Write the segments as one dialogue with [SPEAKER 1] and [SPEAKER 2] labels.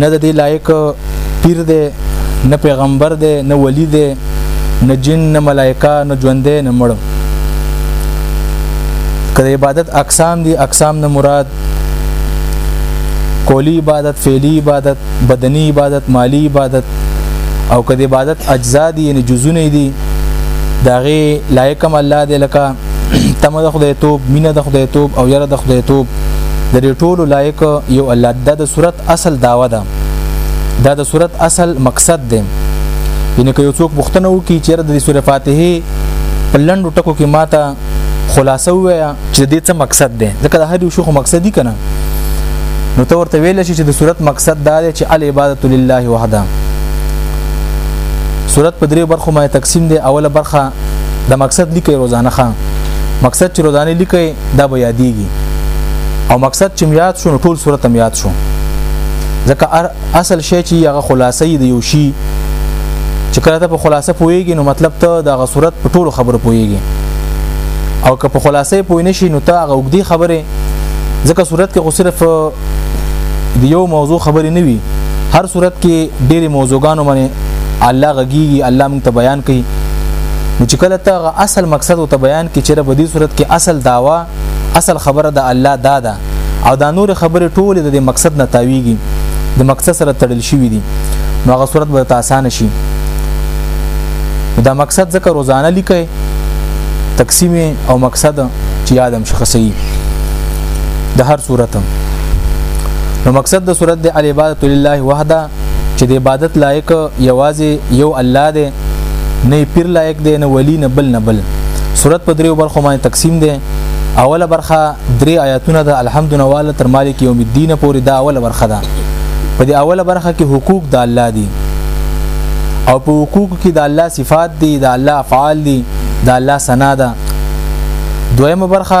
[SPEAKER 1] نه د دې لایق پیر دی نه پیغمبر دی نه ولی دی نه جن نه ملائکه نه ژوند دی نه مړ کله عبادت اقسام دي اقسام نه مراد کولی عبادت فعلی عبادت بدنی عبادت مالی عبادت او کله عبادت اجزا دي یعنی جزونه دي داغه لایقم الله دی لکه تمه د خدای توب مینه د خدای توب او یره د خدای توب د دې ټولو لایق یو الله د د صورت اصل داوا ده دا د صورت اصل مقصد دی ینه که یو څوک پوښتنه وکړي چې د سورې فاتحه په لندو ټکو کې ماته خلاصه وایا چې د دې څه مقصد دی ځکه د هر یو شخو مقصدی کنه نو ته ورته ویل شي چې د صورت مقصد دا دی چې ال عبادت لله وحده صورت په درې برخو باندې تقسیم دی اوله برخه د مقصد لیکي روزانه خان مقصد چې روزانه لیکي دا به یادېږي او مقصد چې یاد شو نو ټول صورت هم یاد شو ځکه اصل شی چې هغه خلاصې دی یو شی چې کله ته په خلاصه پويږي نو مطلب ته دغه صورت په ټولو خبرو پويږي او که په خلاصه پوي نشي نو ته هغه وګدي خبره ځکه صورت کې خو صرف د یو موضوع خبرې نه وي هر صورت کې ډېری موضوعګانو باندې الله غږیږي الله موږ ته بیان کوي نو چې کله ته غ اصل مقصد او ته بیان کې چیرې په دې صورت کې اصل داوا اصل خبره د الله دا ده او دا نور خبره ټوله د مقصد نه تاویږي د مقصد سره تړل شوی دي نو هغه صورت به آسان شي دا مقصد ځکه روزانه لیکي تقسیم او مقصد چې یادم شخصي د هر صورت نو مقصد د صورت د عبادت لله وحده چې د عبادت لایق یوازې یو الله دی نه پیر لایق دی نه ولی نه بل نه بل صورت په دریو برخو باندې تقسیم دی اوله برخه درې آیاتونه د الحمد نواله تر مالک یوم الدین پورې دا اوله برخه ده په دې اوله برخه کې حقوق د الله دي او په حقوق کې د الله صفات دي د الله افعال دي د الله ثنا ده دویمه برخه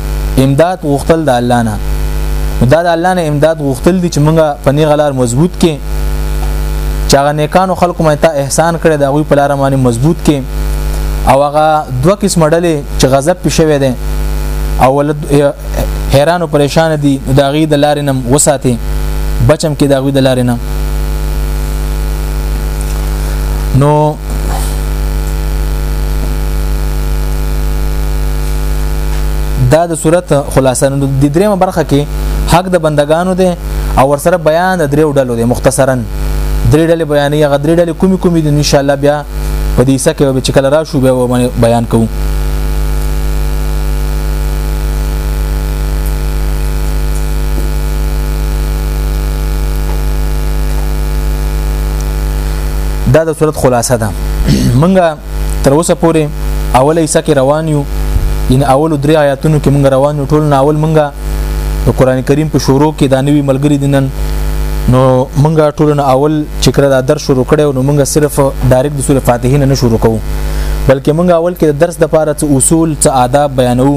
[SPEAKER 1] امداد غوښتل د الله نه دا د الله نه امداد غوښتل دي چې موږ په نه غلار مضبوط کې چې هغه نیکانو خلکو مې ته احسان کړی دا غوي په لار باندې مضبوط کې او هغه دوه قسم ډلې چې غضب پښوي دي او ولد حیران او پریشان دي دا غي د لارې نم وساتي بچم کې دا غوي د لارې نم نو دا د صورت خلاصه نو د دریمه برخه کې حق د بندگانو دی او ورسره بیان د دریو ډلو دی مختصرا درې ډلې بیانې هغه درې ډلې کومې کومې دي ان شاء الله بیا په دې سکه به چې کله راشو بیا بیان کوو دا د صورت خلاصه ده منګه تر اوسه پورې اوله حصہ کې روان یو ان اول درې آیاتونو کې منګه روان یو ټول ناول منګه د قران کریم په شروع کې دا نوی ملګری دینن نو منګه ټول نه اول چې کړه دا درس شروع کړو نو منګه صرف ډایرکټ د سورې فاتحه نه شروع کوو بلکې منګه اول کې د درس د پاره څه اصول څه آداب بیانو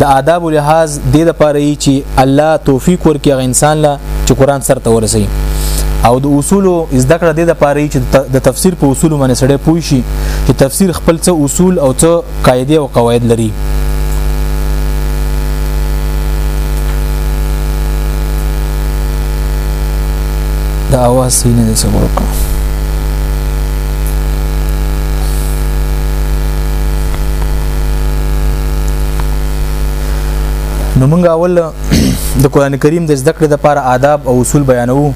[SPEAKER 1] د آداب لحاظ دې د پاره یي چې الله توفیق ورکړي غ انسان لا چې قران سره ته ورسي او د اصول زده کړه دې د پاره یي چې د تفسیر په اصول باندې سړی پوي شي چې تفسیر خپل څه اصول او څه قاعده او قواعد لري دا اواز سینې دې څه ورکړه نو موږ اول د قران کریم د زده کړې لپاره آداب او اصول بیانوو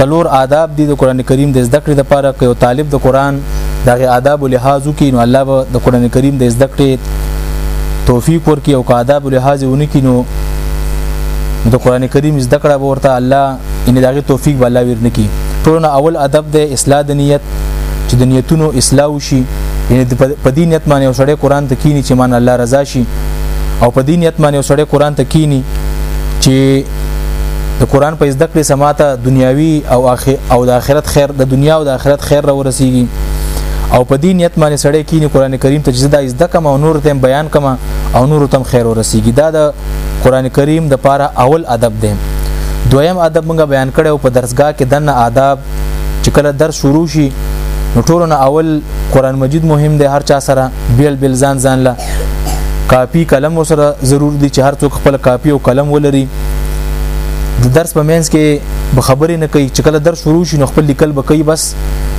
[SPEAKER 1] څلور آداب دي د قران کریم د زده کړې لپاره که یو طالب د قران دغه آداب او لحاظ وکړي نو الله به د قران کریم د زده کړې توفیق ورکړي او که آداب او لحاظ ونه کړي نو د قران کریم زده کړه به ورته الله ان دغه توفیق به الله ورنکي ټولنه اول ادب د اصلاح د نیت چې د نیتونو اصلاح شي یعنی په دې نیت باندې یو سړی قران ته کینی چې مان الله رضا شي او په دې نیت باندې یو سړی قران ته کینی چې د قران په زده کړې سماته دنیاوی او اخر او د آخرت خیر د دنیا او د آخرت خیر را ورسیږي او په دې نیت باندې سړی کینی قران کریم ته چې دا زده کما او نور ته بیان کما او نور ته خیر ورسیږي دا د قران کریم د پاره اول ادب دی دویم ادب موږ بیان کړو په درسګاه کې دنه آداب چې کله درس شروع شي نو ټولو نه اول قران مجید مهم دی هر چا سره بیل بیل ځان ځان لا کاپی قلم سره ضرور دی چې هر څوک خپل کاپی او قلم ولري د درس په مینس کې به خبرې نه کوي چې کله درس شروع شي نو خپل لیکل به کوي بس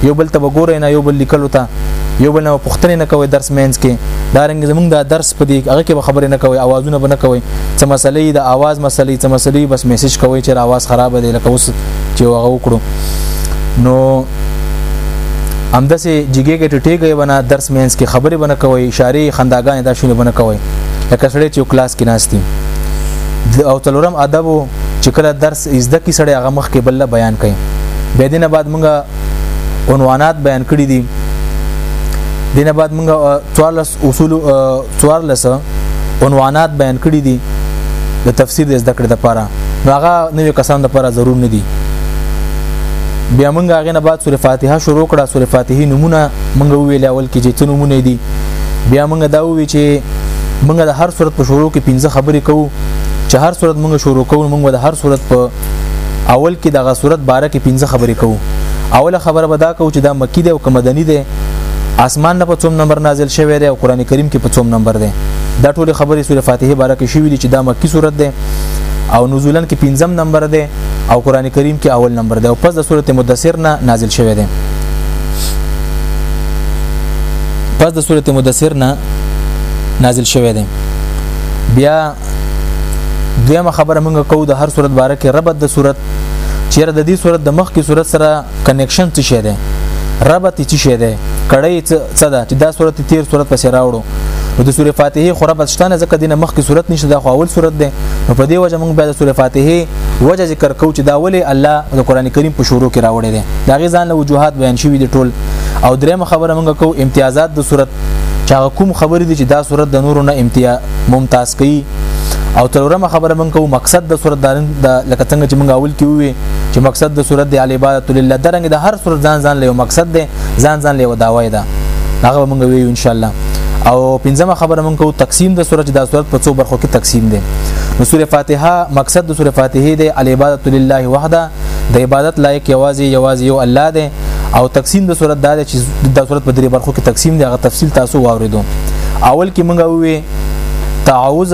[SPEAKER 1] یو بل ته وګورئ نه یو بل لیکل وته یو بل نه پښتنه نه کوي درس مینس کې دا رنګ زمونږ دا درس په دې هغه کې به خبرې نه کوي اوازونه به نه کوي څه مسلې د اواز مسلې څه مسلې بس میسج کوي چې اواز خراب دی لکه اوس چې هغه وکړو نو همداسې جګې کې ټټې کوي بنا درس مینس کې خبرې بنه کوي اشاره خنداګانې دا شونه بنه کوي لکه سړی چې کلاس کې ناشتي او تلورم ادب چې کله درس زده کی سړی هغه مخ کې بل بیان کوي به دینه بعد مونږه عنوانات بیان کړی دي دینه بعد مونږه 14 اصول څوار لسه عنوانات بیان کړي دي د تفسیر د زده کړې لپاره هغه نوې کسان لپاره ضرور نه دي بیا موږ هغه نه بعد سورې فاتحه شروع کړه سورې فاتحه نمونه موږ ویل اول کې چې څه نمونه دي بیا موږ دا وی چې موږ د هر صورت په شروع کې پنځه خبرې کوو چې هر صورت موږ شروع کوو موږ د هر صورت په اول کې دغه صورت باره کې پنځه خبرې کوو اوله خبره به دا کوو چې دا مکی دی او که مدني دی اسمان نه په څوم نمبر نازل شوی دی او قران کریم کې په څوم نمبر دی دا ټول خبرې سوره فاتحه باره کې شوې دي چې دا مکی سورته ده او نزولن کې پنځم نمبر ده او قران کریم کې اول نمبر ده او پس د سورته مدثر نه نازل شوی دی پس د سورته مدثر نه نازل شوی دی بیا دویمه خبره موږ کوو د هر صورت باره کې ربط د صورت چیرې د دې صورت د مخ کې صورت سره کنیکشن څه شی دی ربط څه شی دی کړی څه ده چې دا صورت تیر صورت پسې راوړو نو د سوره فاتحه خو ربط شته نه ځکه دینه مخکې صورت نشته دا خو اول صورت دی نو په دې وجه موږ به د سوره فاتحه وجه ذکر کوو چې دا ولې الله د قران کریم په شروع کې راوړی دی دا غي ځان له وجوهات بیان شوی دی ټول او درېمه خبره موږ کوو امتیازات د صورت چې هغه کوم خبرې دي چې دا صورت د نورو نه امتیاز ممتاز کوي او تلورمه خبره موږ کوو مقصد د صورت د لکه څنګه چې موږ اول کې وې چې مقصد د صورت د عبادت لله درنګ د هر صورت ځان ځان له مقصد دی ځان ځان له داوی ده هغه موږ ویو ان شاء الله او پنځمه خبره مونږ کو تقسیم د سورۃ د سورۃ په څو برخو کې تقسیم دي نو سورۃ فاتحه مقصد د سورۃ فاتحه دی العبادت لله وحده د عبادت لایق یوازې یوازې یو الله دی او تقسیم د سورۃ د چې د سورۃ په درې برخو کې تقسیم دی هغه تفصیل تاسو واوریدو اول کې مونږ وی تعوذ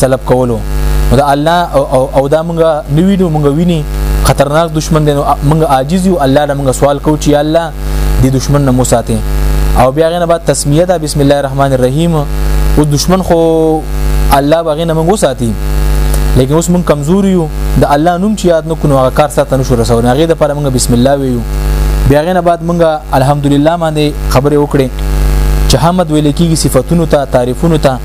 [SPEAKER 1] سلب کولو نو دا الله او, او, او دا مونږه نوی نو مونږه ویني خطرناک دشمن دی نو مونږه عاجز یو الله له مونږه سوال کو چې الله دې دشمن نه مو ساتي او بیا غنه بعد تسمیه ده بسم الله الرحمن الرحیم او دشمن خو الله باغې نه مونږه ساتي لیکن اوس مونږ کمزور یو د الله نوم چې یاد نکونو هغه کار ساته نشو رسول هغه د پر مونږه بسم الله ویو بیا غنه بعد مونږه الحمدلله باندې خبرې وکړې چې حمد ویل کېږي صفاتونو ته تعریفونو ته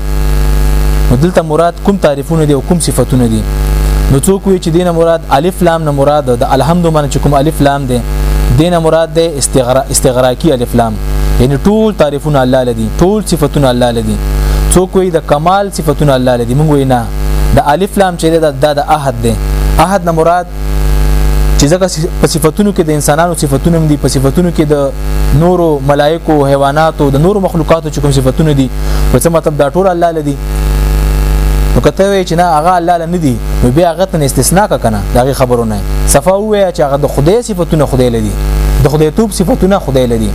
[SPEAKER 1] دلته مراد کوم تعریفونه دي او کوم صفاتونه دي نو څوک وی چې دینه مراد الف لام نه مراد د الحمد من چې کوم الف لام دی دینه مراد دی استغرا استغراقی الف لام یعنی ټول تعریفونه الله لدی ټول صفاتونه الله لدی څوک وی د کمال صفاتونه الله لدی موږ وینا د الف لام چې د د احد دی احد نه مراد چې ځکه په صفاتونو کې د انسانانو صفاتونه دي په صفاتونو کې د نورو ملائکو حیواناتو د نورو مخلوقاتو چې کوم صفاتونه دي په څه مطلب دا ټول الله لدی نو کته وی چې نه هغه الله لنه دي نو بیا هغه ته استثناء کنه دا خبرو نه صفه وی چې هغه د خدای صفاتونه خدای لدی د خدای توپ صفاتونه خدای لدی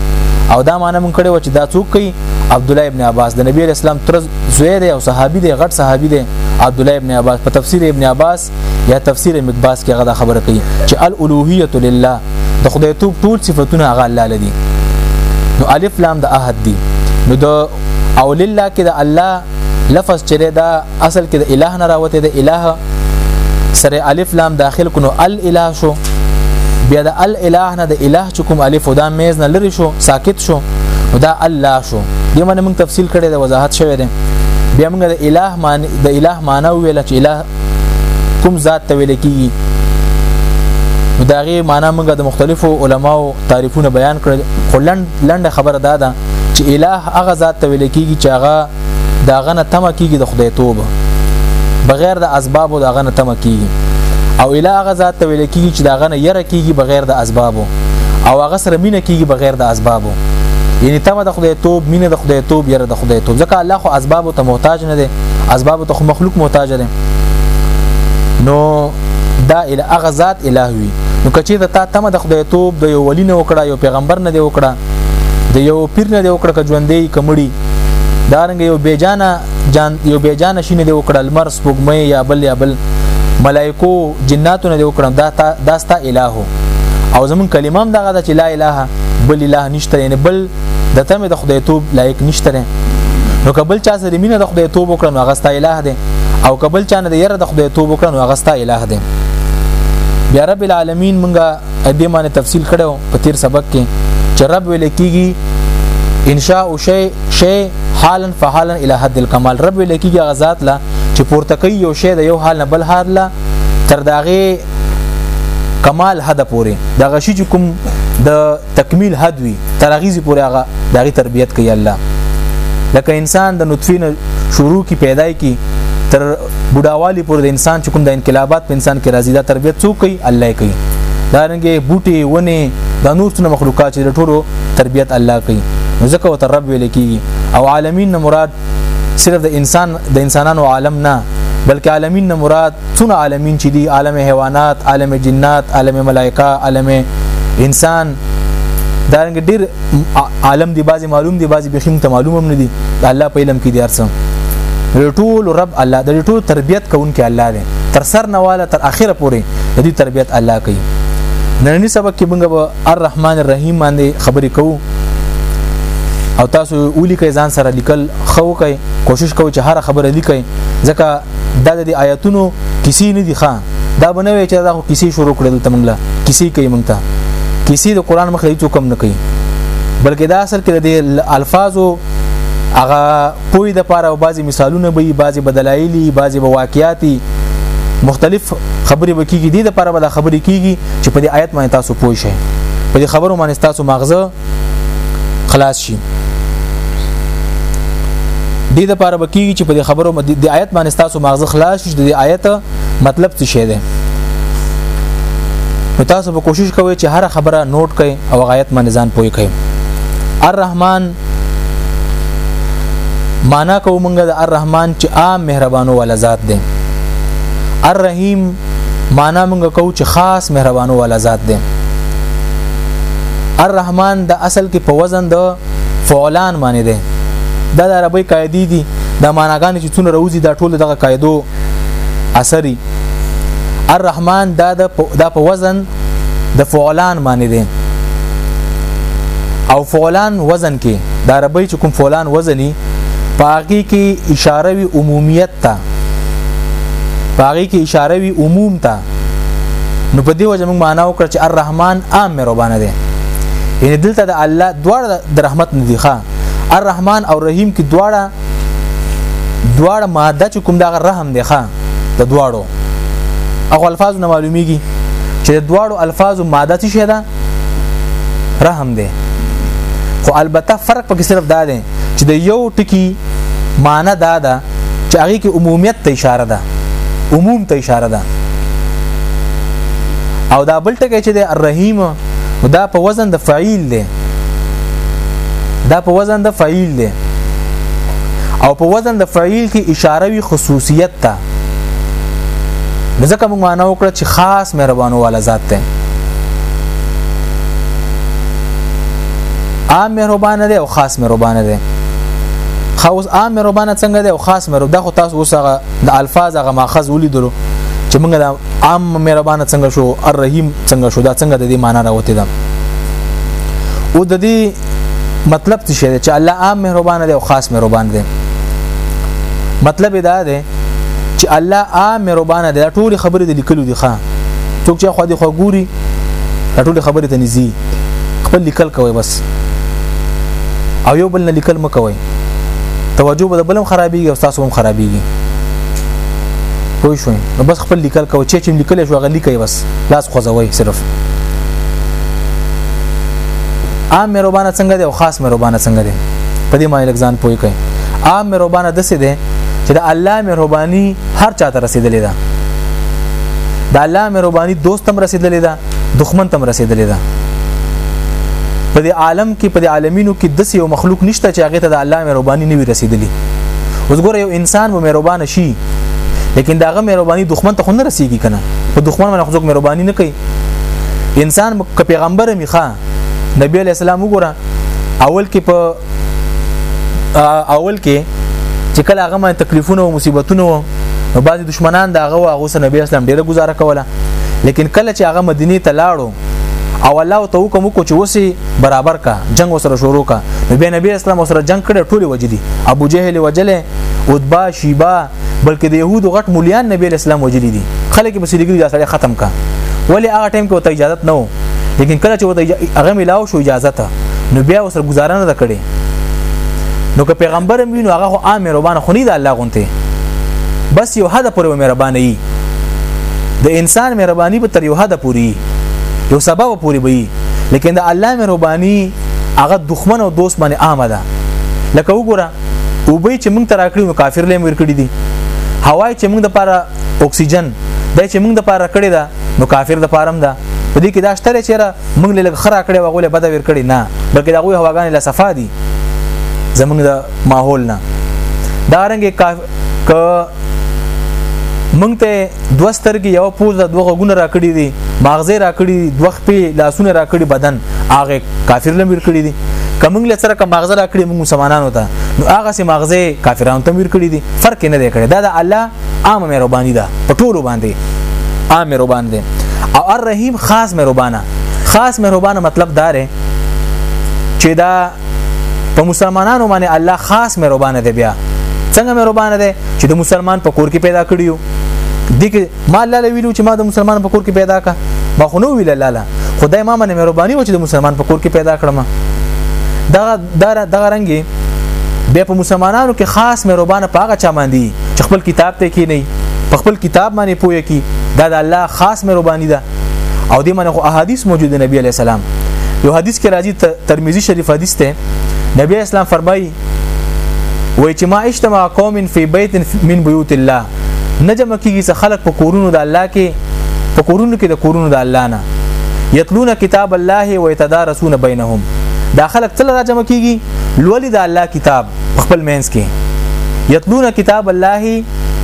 [SPEAKER 1] او دا معنی مونږ کړي و چې دا څوک کوي عبد الله ابن عباس د نبی اسلام تر زوی دی او صحابي دی غټ صحابي دی عبد الله ابن عباس په تفسیر ابن عباس یا تفسیر مقباس کې هغه دا خبره کوي چې الالوهیت لله د خدای توب ټول صفاتونه هغه الله لدی نو الف لام د احد دی نو د او لله کې د الله لفظ چې دا اصل کې د الٰه نه راوته د الٰه سره الف لام داخل کونو الاله شو بیا د الاله نه د الٰه چې کوم الف دا میز نه لری شو ساکت شو دا الله شو دې باندې موږ تفصیل کړی د وضاحت شوی دی بیا موږ د الٰه معنی د الٰه معنی ویل چې الٰه کوم ذات ته ویل کیږي دا غي معنا موږ د مختلفو علماو تعریفونه بیان کړل خو لند لند خبره دا ده چې الٰه هغه ذات ته ویل کیږي چې هغه دا غنه تم کیږي د خدای توبه بغیر د اسبابو دا غنه تم کیږي او الٰه هغه ذات ته ویل کیږي چې دا غنه یره کیږي بغیر د اسبابو او هغه سره مینه کیږي بغیر د اسبابو یعنی تمه د خدای توب مینه د خدای توب یره د خدای توب ځکه الله خو اسباب ته محتاج نه دی اسباب ته خو مخلوق محتاج دی نو دا ال هغه ذات الہ وی نو کچې د تا تمه د خدای توب د یو ولی نه وکړه یو پیغمبر نه دی وکړه د یو پیر نه دی وکړه کجوندې کمړي دارنګ یو بیجانه جان یو بیجانه شینه دی وکړه لمر سپوږمۍ یا بل یا بل ملائکو جناتو نه دی وکړه دا دا ستا الہو او زمون کلمه هم دغه ده چې لا اله بل اله نشته یعنی بل د تمه د خدای توب لایق نشته نو کبل چا سره مینه د خدای توب وکړ نو هغه ستا اله ده او کبل چا نه د یره د خدای توب وکړ نو هغه ستا اله ده بیا رب العالمین مونږه دې معنی تفصیل کړو په تیر سبق کې چې رب ویل کېږي انشاء شی شی حالا فحالا الى حد الكمال رب ویل کېږي غزاد لا چې پورته کوي یو شی د یو حال نه بل حال لا تر داغه کمال حد پورې دا غشي چې کوم د تکمیل حد وي ترغیزي پورې هغه دغه تربيت کوي الله لکه انسان د نطفه نه شروع کی پیدای کی تر بډاوالی پورې د انسان چې کوم د انقلابات په انسان کې راځي دا تربيت څوک کوي الله کوي دا رنګه بوټي ونه د نور څخه مخلوقات چې ټولو تربيت الله کوي ځکه وت رب ویل کیږي او عالمین نه مراد صرف د انسان د انسانانو عالم نه بلکې عالمین نه مراد څونه عالمین چې دي عالم حیوانات عالم جنات عالم ملائکه عالم انسان دا رنګ ډیر عالم دی بازي معلوم دی بازي بخیم ته معلوم هم نه دي الله په علم کې دي ارسم ټول رب الله د ټول تربيت کوونکی الله دی تر سر نواله تر اخره پورې د دې تربيت الله کوي نننی سبق کې موږ به الرحمن الرحیم باندې خبرې کوو او تاسو اولی کوي ځان سره لیکل خو کوي کوشش کوي چې هر خبره لیکي ځکه دا د آیاتونو کیسې نه دي ښا دا به نه وي چې دا خو کیسې شروع کړل ته موږ له کیسې کوي موږ ته کیسې د قران مخ هیڅ کم نه کوي بلکې دا اصل کې د الفاظو هغه پوی د پاره او بعضی مثالونه به بعضی بدلایلی بعضی واقعیاتی مختلف خبرې وکیږي د لپاره به خبرې کیږي چې په دې آیت باندې تاسو پوه شئ په دې خبرو باندې تاسو مغزه خلاص شي دې د پاره بکیږي چې په دې خبرو د آیت باندې تاسو ماغزه خلاص شي د آیت مطلب څه شی دی نو تاسو به کوشش کوئ چې هر خبره نوٹ کړئ او غایت باندې ځان پوي کړئ الرحمن معنا کومګه د الرحمن چې عام مهربانو ولا ذات دی الرحیم معنا موږ کوو چې خاص مهربانو والا ذات دی الرحمن د اصل کې په وزن د فعلان معنی دی دا د عربی قاعده دي د معناګان چې څونه روزي دا ټول دغه قاعدو اثري الرحمن دا د دا په وزن د فعلان معنی دی او فعلان وزن کې د عربی چې کوم فعلان وزني پاقي کې اشاره وی عمومیت ته پاغي کې اشاره وی عموم ته نو په دې وجه موږ معنا وکړه چې الرحمن عام مهربان دی یعنی دلته د الله دواړه د رحمت نه دی ښا الرحمن او رحیم کې دواړه دواړه ماده چې کوم دا رحم دی ښا د دواړو او الفاظ نه معلومیږي چې د دواړو الفاظو ماده څه شي ده رحم دی خو البته فرق پکې صرف دا دی چې د یو ټکی معنی دا ده چې هغه کې عمومیت ته اشاره ده عموم ته اشاره ده او دا بل ټکی چې د الرحیم دا په وزن د فعیل دی دا په وزن د فعیل دی او په وزن د فعیل کې اشاره وی خصوصیت ته ځکه موږ معنا وکړه چې خاص مهربانو والا ذات دی عام مهربان دی او خاص مهربان دی خاص عام مروبانه څنګه دی او خاص مروب دا خو تاسو اوسغه د الفاظ هغه ماخذ ولیدلو چې موږ د عام مهربانه څنګه شو الرحیم څنګه شو دا څنګه د دې معنی راوته ده او د دې مطلب څه دی چې الله عام مهربان دی او خاص مهربان دی مطلب دا دی چې الله عام مهربان دی ټول خبرې د لیکلو دي ښا څوک چې خو دې خو ګوري ټول خبرې ته نږدې خپل لیکل کوي بس او یو بل نه لیکل مکوي توجه به بلم خرابېږي او تاسو هم خرابېږي پوه شو نو بس خپل لیکل کوي چې چې لیکل شو غلي کوي بس لاس خوځوي صرف عام مهربانه څنګه دی او خاص مهربانه څنګه دی په دې معنی لګزان پوي کوي عام مهربانه د څه دی چې د الله مهرباني هر چاته رسیدلې ده د الله مهرباني دوست تم رسیدلې ده دښمن تم رسیدلې ده په دې عالم کې په دې عالمینو کې د یو مخلوق نشته چې هغه ته د الله مهرباني نه وي رسیدلې اوس ګوره یو انسان به مهربان شي لیکن داغه مهرباني دښمن ته خو نه رسیږي کنه په دښمن باندې خو څوک مهرباني نه کوي انسان که پیغمبر میخه نبی علی السلام وګوره اول کې په اول کې چې کله هغه تکلیفونه او مصیبتونه و بعضی دشمنان دا غو هغه سره نبی اسلام ډیره گزاره کوله لیکن کله چې هغه مدینه ته لاړو او الله ته حکم وکړو چې وسی برابر کا جنگ وسره شروع کا نو بیا نبی اسلام وسره جنگ کړي ټول وجدي ابو جهل وجله عتبه شیبا بلکې د يهودو غټ مليان نبی اسلام وجلي دي خلک په سړي دا سړی ختم کا ولی هغه ټیم کې وته اجازه نه و لیکن کله چې وته هغه ملاو شو اجازه ته نو بیا وسره گزارنه کړي نو که پیغمبر مینو هغه عام روان خو نه د الله ته بس یو حد پورې مهربانه یي د انسان مهرباني به تر یو حد پورې یو سبب پورې وي لیکن د الله مهرباني هغه دښمن او دوست باندې عامه ده لکه وګوره او به چې موږ تراکړي نو کافر لې مور کړی دي هواي چې موږ د پاره اکسیجن د چې موږ د پاره کړی ده نو کافر د پاره هم ده په دې کې دا شته چې را موږ له خره کړي وغوله بده ور کړی نه بلکې دا غوي هواګانې لا صفا دي زمونږ د ماحول نه دا رنګ ک مونږ ته دوه سترګې یو پوزه دوه غوونه راکړي دي ماغزه راکړي دي دوه خپې لاسونه راکړي بدن هغه کافر لمیر کړي دي کومنګ له سره کوم ماغزه راکړي موږ مسلمانانو ته نو هغه سي ماغزه کافرانو ته میر کړي دي فرق نه دی کړی دا د الله عام مهرباني ده په ټولو باندې عام مهربان دی او الرحیم خاص مهربانه خاص مهربانه مطلب داره چې دا په مسلمانانو باندې الله خاص مهربان دی بیا څنګه مهربان دی چې د مسلمان په کور کې پیدا کړیو دغه ما الله له ویلو چې ما د مسلمان په کور کې پیدا کا ما خو نو ویل لاله خدای ما باندې مهرباني و چې د مسلمان په کور کې پیدا کړم دا دا دا رنګي بیا په مسلمانانو کې خاص مهربان په هغه چا باندې چې خپل کتاب ته کې نه په خپل کتاب باندې پوهه کې دا د الله خاص مهرباني ده او دې باندې خو احادیث موجود دی نبی علی السلام یو حدیث کې راځي ترمذی شریف حدیث ته نبی اسلام فرمایي وای چې ما اجتماع قوم فی بیت من بیوت الله نجم کیږي چې خلک په کورونو د الله کې په کورونو کې د کورونو د الله نه یتلون کتاب الله و یتدارسون بینهم دا خلک تل راجم کیږي لولي د الله کتاب خپل مینس کې یتلون کتاب الله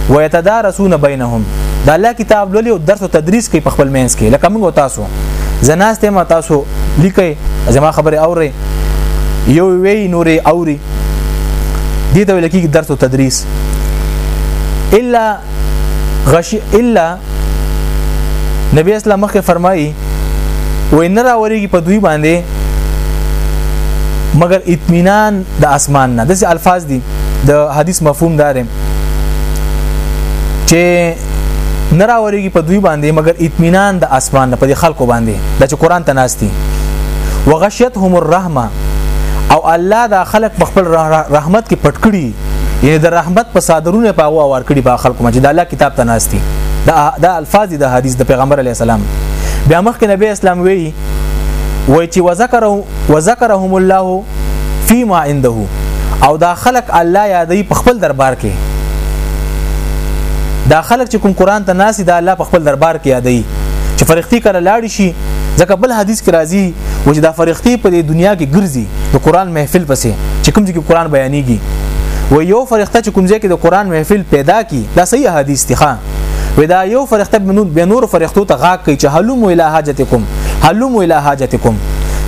[SPEAKER 1] ويتدارسون بينهم دا الله کتاب لولي او درس او تدریس کوي په خپل مینس کې لکه موږ تاسو زناسته ما تاسو لیکي زما خبره اوري یو وی نوري اوري دي ته لکه درس او تدریس الا غش الا نبی اسلام مخکې فرمایي وای نه راوريږي په دوی باندې مګر اطمینان د اسمان نه داسې الفاظ دي د حدیث مفهوم دار چې نه راوريږي په دوی باندې مګر اطمینان د اسمان نه په خلکو باندې د چې قران ته ناشتي وغشيتهم الرحمه او الله دا خلق په خپل رحمت کې پټ کړي یعنی د رحمت په صادرونه په هوا ور کړی په خلکو باندې د الله کتاب ته ناشتي دا دا الفاظ د حدیث د پیغمبر علی السلام بیا مخکې نبی اسلام وی وای چې وذکر وذکرهم الله فيما عنده او دا خلق الله یادې په خپل دربار کې دا خلق چې کوم قران ته ناسي دا الله په خپل دربار کې یادې چې فرښتي کړه لاړ شي ځکه بل حدیث کې راځي و چې دا فرښتي په دې دنیا کې ګرځي د قران محفل پسې چې کوم ځکه قران بیانېږي و یو فرښتہ چې کوم ځکه د قران محفل پیدا کی دا صحیح حدیث دی ښا و دا یو فرښتہ بنور به نور فرښتو ته غاک کوي چې حلم الی حاجتکم حلم الی حاجتکم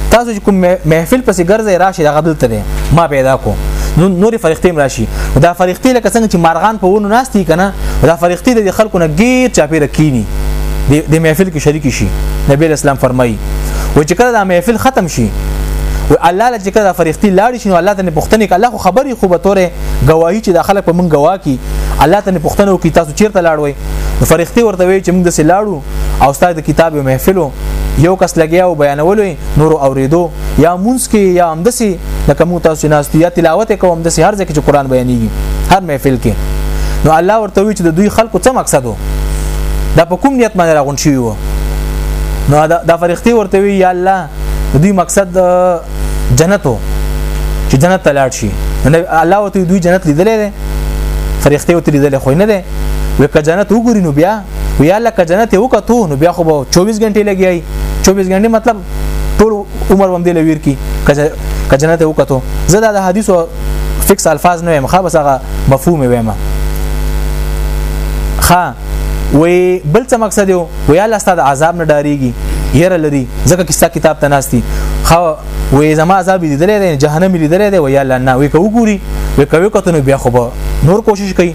[SPEAKER 1] تاسو چې کوم محفل پسې ګرځي راشي دا غدل ته ما پیدا کو نو نور فرښتې مراشي دا فرښتې لکه څنګه چې مارغان په ونو ناشتي کنه دا فرښتې د خلکو نه غیر چاپیره کینی د محفل کې شریک شي نبی اسلام فرمایي و چې کله دا محفل ختم شي و الله لږ کړه فرښتي لاړ شي نو الله ته پښتنه کړه الله خو خبري خو به توره گواہی چې د خلک په مونږ گواه کی الله ته پښتنه وکي تاسو چیرته لاړ وای نو فرښتي ورته وی چې مونږ د سلاړو او استاد د کتاب محفلو یو کس لګیا او بیانولوي نور اوریدو یا مونږ کې یا همدسي لکه مو تاسو ناستو یا تلاوت کوم دسي هر ځکه چې قران بیانېږي هر محفل کې نو الله ورته وی چې د دوی خلکو څه مقصد وو دا په کوم نیت باندې راغون شوی وو نو دا, دا فرښتي ورته وی یا الله دوی مقصد جنتو چې جنت ته لاړ شي الله وته دوی جنت لیدلې ده فرښتي وته لیدلې خو نه ده وکه جنت وګوري نو بیا وی الله که جنت وکړو نو بیا خو به 24 غنټه لګي 24 غنټه مطلب ټول عمر هم دې لویر کی کجنه ته وکړو زه دا د حدیثو فکس الفاظ نه یم خا بس هغه مفهوم ویم خا وی بل څه مقصد یو وی الله ستاسو عذاب نه ډاریږي یره لري ځکه کیسه کتاب ته ناشتي خو وی زما عذاب دې دلې دی جهنم دې دلې دی وی الله نه وی کو ګوري وی کوي کتنو بیا خو نور کوشش کوي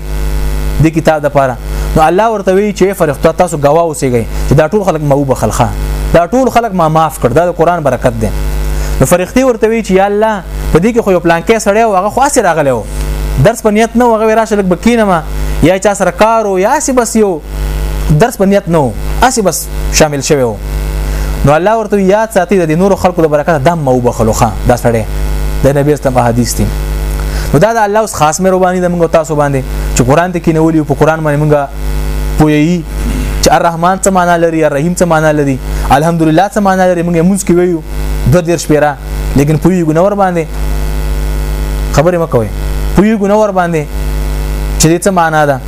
[SPEAKER 1] د کتاب لپاره نو الله ورته وی چې فرښتو تاسو گواه اوسئ چې دا ټول خلک مو بخلخه دا ټول خلک ما معاف کړ دا د قران برکت دی نو فرښتې ورته وی چې یا الله په دې کې خو یو پلان کې سړی او هغه خو اسې راغلی و درس په نیت نه وغه راشه لګ بکینه ما یا چا سره کارو یا سی بس یو درس په نیت نه اسې بس شامل شوی وو نو الله ورته یاد ساتي د نور خلکو د برکت دم مو بخلو خان دا سړی د نبی اسلام حدیث دی نو دا د الله اوس خاص مې روبانی د موږ تاسو باندې چې قران ته کې نیولې په قران باندې موږ پوي چې الرحمن څه معنا لري الرحیم څه معنا لري الحمدلله څه معنا لري موږ مونږ کې ویو دو دیر شپیرا لیکن پوی ګنور باندې خبرې مکوي پوی ګنور باندې چې دې څه معنا ده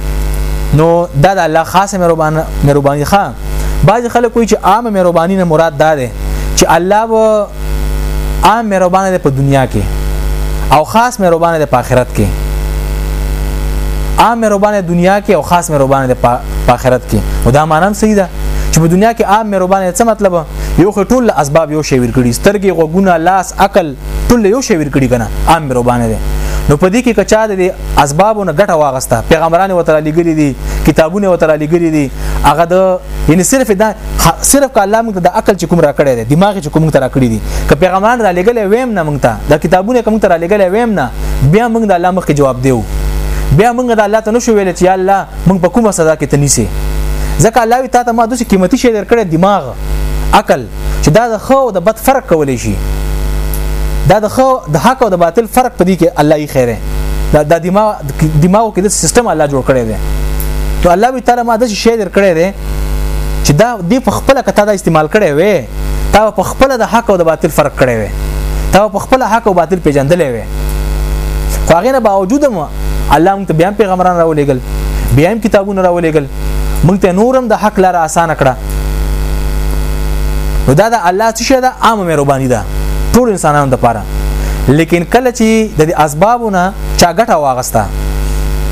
[SPEAKER 1] نو دا د الله خاصه مهربانه مهرباني ښه بعض خلک کوئی چې عامه مهرباني نه مراد دا ده چې الله و عام مهربانه ده په دنیا کې او خاص مهربانه ده په آخرت کې عام مهربانه دنیا کې او خاص مهربانه ده په آخرت کې او دا معنی هم صحیح ده چې په دنیا کې عام مهربانه څه مطلب یو خو ټول اسباب یو شی ور کړی سترګې غوګونه لاس عقل ټول یو شی ور کړی کنه عام روبانه دي نو په دې کې کچا د اسبابو نه ګټه واغسته پیغمبرانو وتعالى لګري دي کتابونه وتعالى لګري دي هغه د یعنی صرف دا صرف کله موږ د عقل چې کوم را کړی دی دماغ چې کوم تر کړی دي که پیغمبران را لګل ویم نه موږ ته د کتابونه کوم تر لګل ویم نه بیا موږ د الله مخ کې جواب دیو بیا موږ د الله ته نشو ویل چې الله موږ په کومه سزا کې تنيسي ځکه الله وی تاسو ما دوی قیمتي شی درکړې دماغ عقل چې دا د خو د بد فرق کولې شي دا د خو د حق او د باطل فرق پدې کې الله یې خیره دا د دماغ دماغ کې د سیستم الله جوړ کړی دی ته الله وی تعالی ما د شی درکړې دی چې دا د په خپل کته دا استعمال کړي وي تا په خپل د حق او د باطل فرق کړي وي تا په خپل حق او باطل پیژندلې وي خو هغه نه باوجود مو الله موږ ته بیا پیغمبران راولېګل بیا هم کتابونه راولېګل موږ ته نورم د حق لار آسان کړه نو دا د الله څه شه ده عامه مهرباني ده ټول انسانانو لپاره لیکن کله چې د اسبابونه چا ګټه واغسته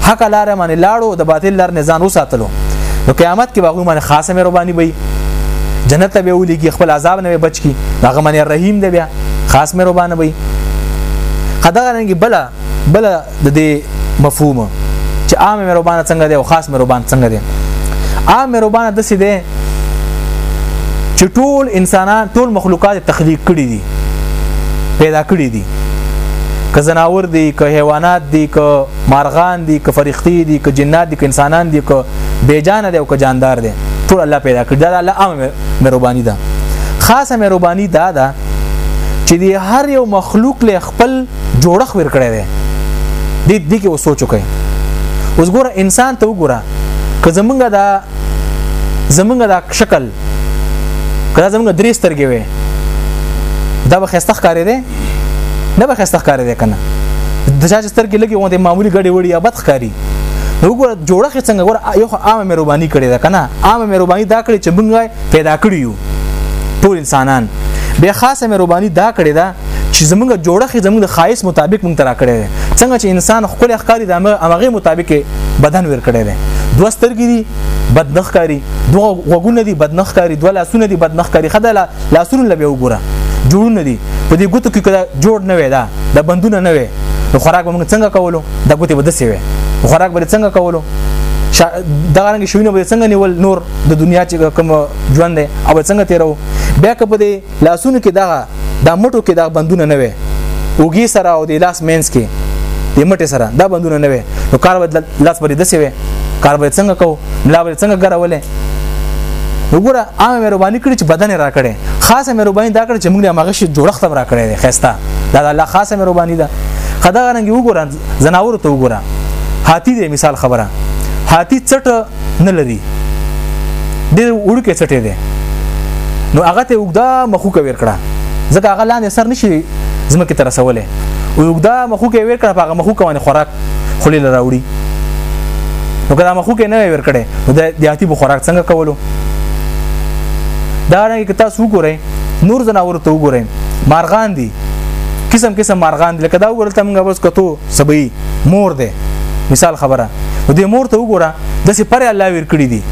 [SPEAKER 1] حق لار باندې لاړو د باطل لار نه ځان وساتلو نو قیامت کې باغوی باندې خاصه مهرباني وي جنت به ولېږي خپل عذاب نه بچ کی هغه باندې رحیم دی بیا خاص مهربانه وي خدای رنګ بلا بل د دې مفهوم چې عام مهربان څنګه دی او خاص مهربان څنګه دی عام مهربان د څه دی چې ټول انسانان ټول مخلوقات تخلیق کړي دي پیدا کړي دي که زناور دي که حیوانات دي که مارغان دي که فرښتې دي که جنات دي که انسانان دي که بیجان دي او که جاندار دي ټول الله پیدا کړی دا الله عام مهرباني ده خاصه مهرباني دا ده چې دی هر یو مخلوق له خپل جوړخ ور کړی دی دې دې کې وسوچو کوي اوس ګوره انسان ته وګوره که زمونږ دا زمونږ دا شکل که زمونږ درې سترګې وي دا به خسته ښکارې دی نه به خسته ښکارې دی کنه د چا سترګې لګي وو د معمولی غړي وړي ابد ښکاری نو ګوره جوړه خې څنګه ګوره یو عامه مهرباني کړې ده کنه عامه مهرباني دا کړې چې موږ پیدا کړی یو ټول انسانان به خاصه مهرباني دا کړې ده چې زمونږ جوړښت زمونږ د خایس مطابق مونږ ترا کړی دی څنګه چې انسان خپل ښکاری د هغه مطابق بدن ور کړی دی دوه سترګې دي بد نخ کاری دوه غوګونه دي بد نخ کاری دوه لاسونه دي بد نخ کاری خدای لاسونه لبه وګوره جوړونه دي په دې ګوتو کې کله جوړ نه وي دا د بندونه نه وي نو خوراک به موږ څنګه کولو د ګوتې به دسې وي خوراک به څنګه کولو دا رنګ شوینه به څنګه نیول نور د دنیا چې کوم ژوند دی او څنګه تیرو بیا که په دې لاسونو کې دغه دا مټو کې دا بندونه نه وي اوګي سره او د لاس مینس کې د مټې سره دا بندونه نه وي نو کار به لاس پرې دسي وي کار به څنګه کو ملا به څنګه ګرولې وګوره عامه مهرباني کړی چې بدن را کړي خاصه مهرباني دا کړی چې موږ هغه شی جوړښت را کړی دی خسته دا الله خاصه مهرباني ده خدای غنګي وګورئ زناور ته وګوره هاتی دی مثال خبره هاتی چټ نه لري ډېر وړوکی چټې دی نو هغه ته وګدا مخو کوي کړه ځکه هغه لاندې سر نشي زمکه تر رسولې او وګدا مخو کوي ور کړه هغه مخو کوي خوراک خلې لراوړي نو کله مخو کې نه ور کړي نو د دیاتی بو خوراک څنګه کولو دا رنګ کې تاسو وګورئ نور زناور ته وګورئ مارغان دي قسم قسم مارغان لکه دا ورته موږ بس کتو سبي مور ده مثال خبره و دې مور ته وګوره د سي پر الله ور کړی دي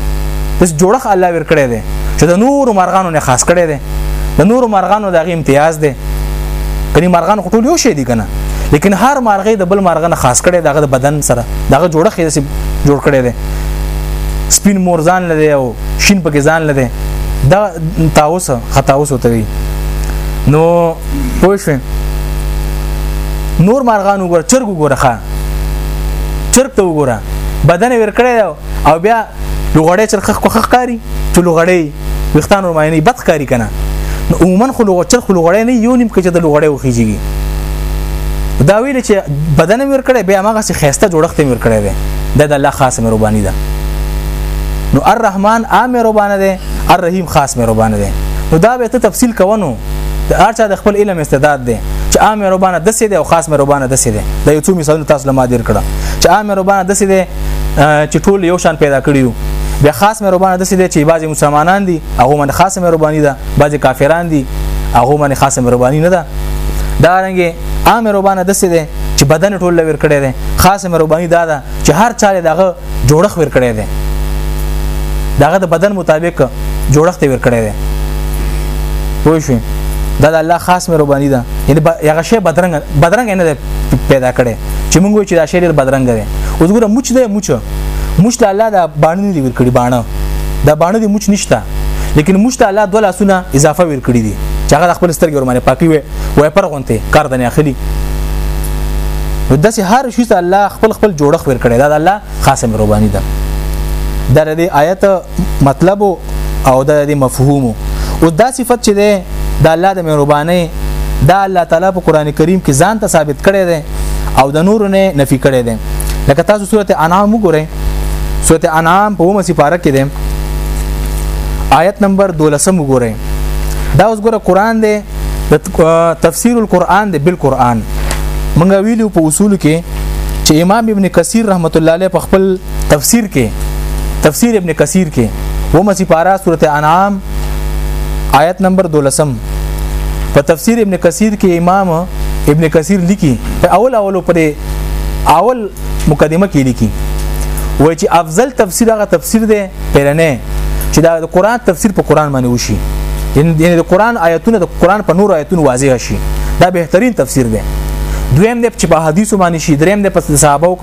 [SPEAKER 1] د جوړخ الله ور کړی دي چې د نور مارغانو نه خاص کړی دي د نور مارغانو دغه امتیاز دي کني مارغان خټول یو شي دي کنه لیکن هر مارغه د بل مارغه نه خاص کړي دغه بدن سره دغه جوړخ یې جوړ کړي دي سپین مورزان لري او شین پکې ځان لده دا تاوس خطاوس وته وي نو پوه شو نور مارغان وګور چرګ وګوره ښا چرګ ته وګوره بدن ور کړی او بیا لوغړې چرخ خو خخکاری چې لوغړې وختان ور معنی بد کاری کنه نو عموما خو لوغړ چرخ لوغړې نه یو نیم کې چې د لوغړې وخیږي دا ویل چې بدن ور کړی بیا هغه څه خيسته جوړښت ور کړی دی د الله خاصه مهرباني ده نو الرحمن عام مهربان دی الرحیم خاص مهربان دی نو دا به ته تفصیل کوونو د ارچا د خپل علم استعداد دی چې عام مهربان د سې دی او خاص مهربان د سې دی د یو څو مثالونه تاسو لمه دیر کړه چې عام مهربان د سې دی چې ټول یو شان پیدا کړیو بیا خاص مهربان د سې دی چې بعضی مسلمانان دي هغه من خاصه مهرباني ده بعضی کافران دي هغه من خاصه مهرباني نه ده دا رنګه عام مهربان د سې دی چې بدن ټول لور کړی دی خاصه مهرباني دا ده چې هر چا دغه جوړښت ورکړی دی داغه د بدن مطابق جوړښت ورکړی دی پوه شئ دا د الله خاص مهرباني ده یعنی هغه شی بدرنګ بدرنګ نه پیدا کړي چې موږ وایو چې دا شی ډېر بدرنګ دی اوس ګوره موچ دی موچ موچ ته الله دا باڼه نه دی ورکړي باڼه دا باڼه دی موچ نشته لیکن موچ ته الله دوه لاسونه اضافه ورکړي دي چې هغه خپل سترګې ورمانه پاکي وي وای پر ته کار ته نه اخلي نو داسې هر شي ته الله خپل خپل جوړښت ور کړی دا د الله خاصه مهرباني ده دا د آیت مطلب او دا د مفهوم او دا صفت چې ده د الله د مهرباني دا الله تعالی په قران کریم کې ځان ته ثابت کړی دی او د نور نه نفي کړی دی لکه تاسو سورته انعام وګورئ سورته انعام په ومه سپاره کې ده آیت نمبر 12 وګورئ دا اوس ګوره قران دی تفسیر القرآن دی بالقرآن منګه ویلو په اصول کې چې امام ابن کثیر رحمت الله علیه په خپل تفسیر کې تفسیر ابن کثیر کې و مسی پارا سورته انعام آیت نمبر 12 په تفسیر ابن کثیر کې امام ابن کثیر لیکي په اول اول پر اول مقدمه کې لیکي وای چې افضل تفسیر هغه تفسیر دی پیرنه چې دا د قران تفسیر په قران باندې وشي یعنی د قران آیتونه د قران په نور آیتونو واضح شي دا بهترین تفسیر دی دویم د چې په حدیثو باندې شي دریم د پس صحابه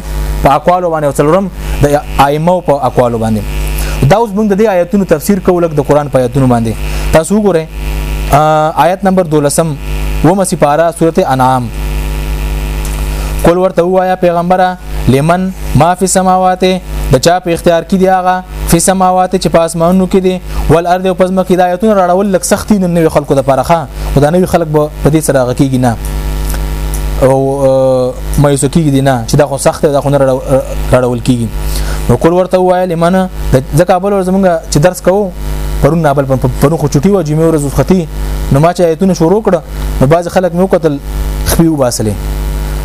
[SPEAKER 1] په اقوالو باندې او څلورم د ائمه په اقوالو باندې دا اوس موږ د دې آیتونو تفسیر کوو لکه د قران په آیتونو باندې تاسو وګورئ آیت نمبر 12 ومه سپاره سورته انعام کول ورته وایا پیغمبره لمن ما فی السماوات د چا په اختیار کې دی هغه فی السماوات چې په اسمانونو کې دی ول ارض او پزما کې دایتون راړول لک سختی نه نوی خلکو د پرخه او د نوی خلک په دې سره غکیږي نه او مایوس کیږي دي نه چې دا خو سخت دا خو نه راړول کیږي نو کول ورته وایي لمن د کابل ور زمونږ چې درس کوو پرون نابل پرون خو چټي و جمعې ورځ ختی نو ما چې ایتونه شروع کړه نو باز خلک مې وکتل خپې وباسلې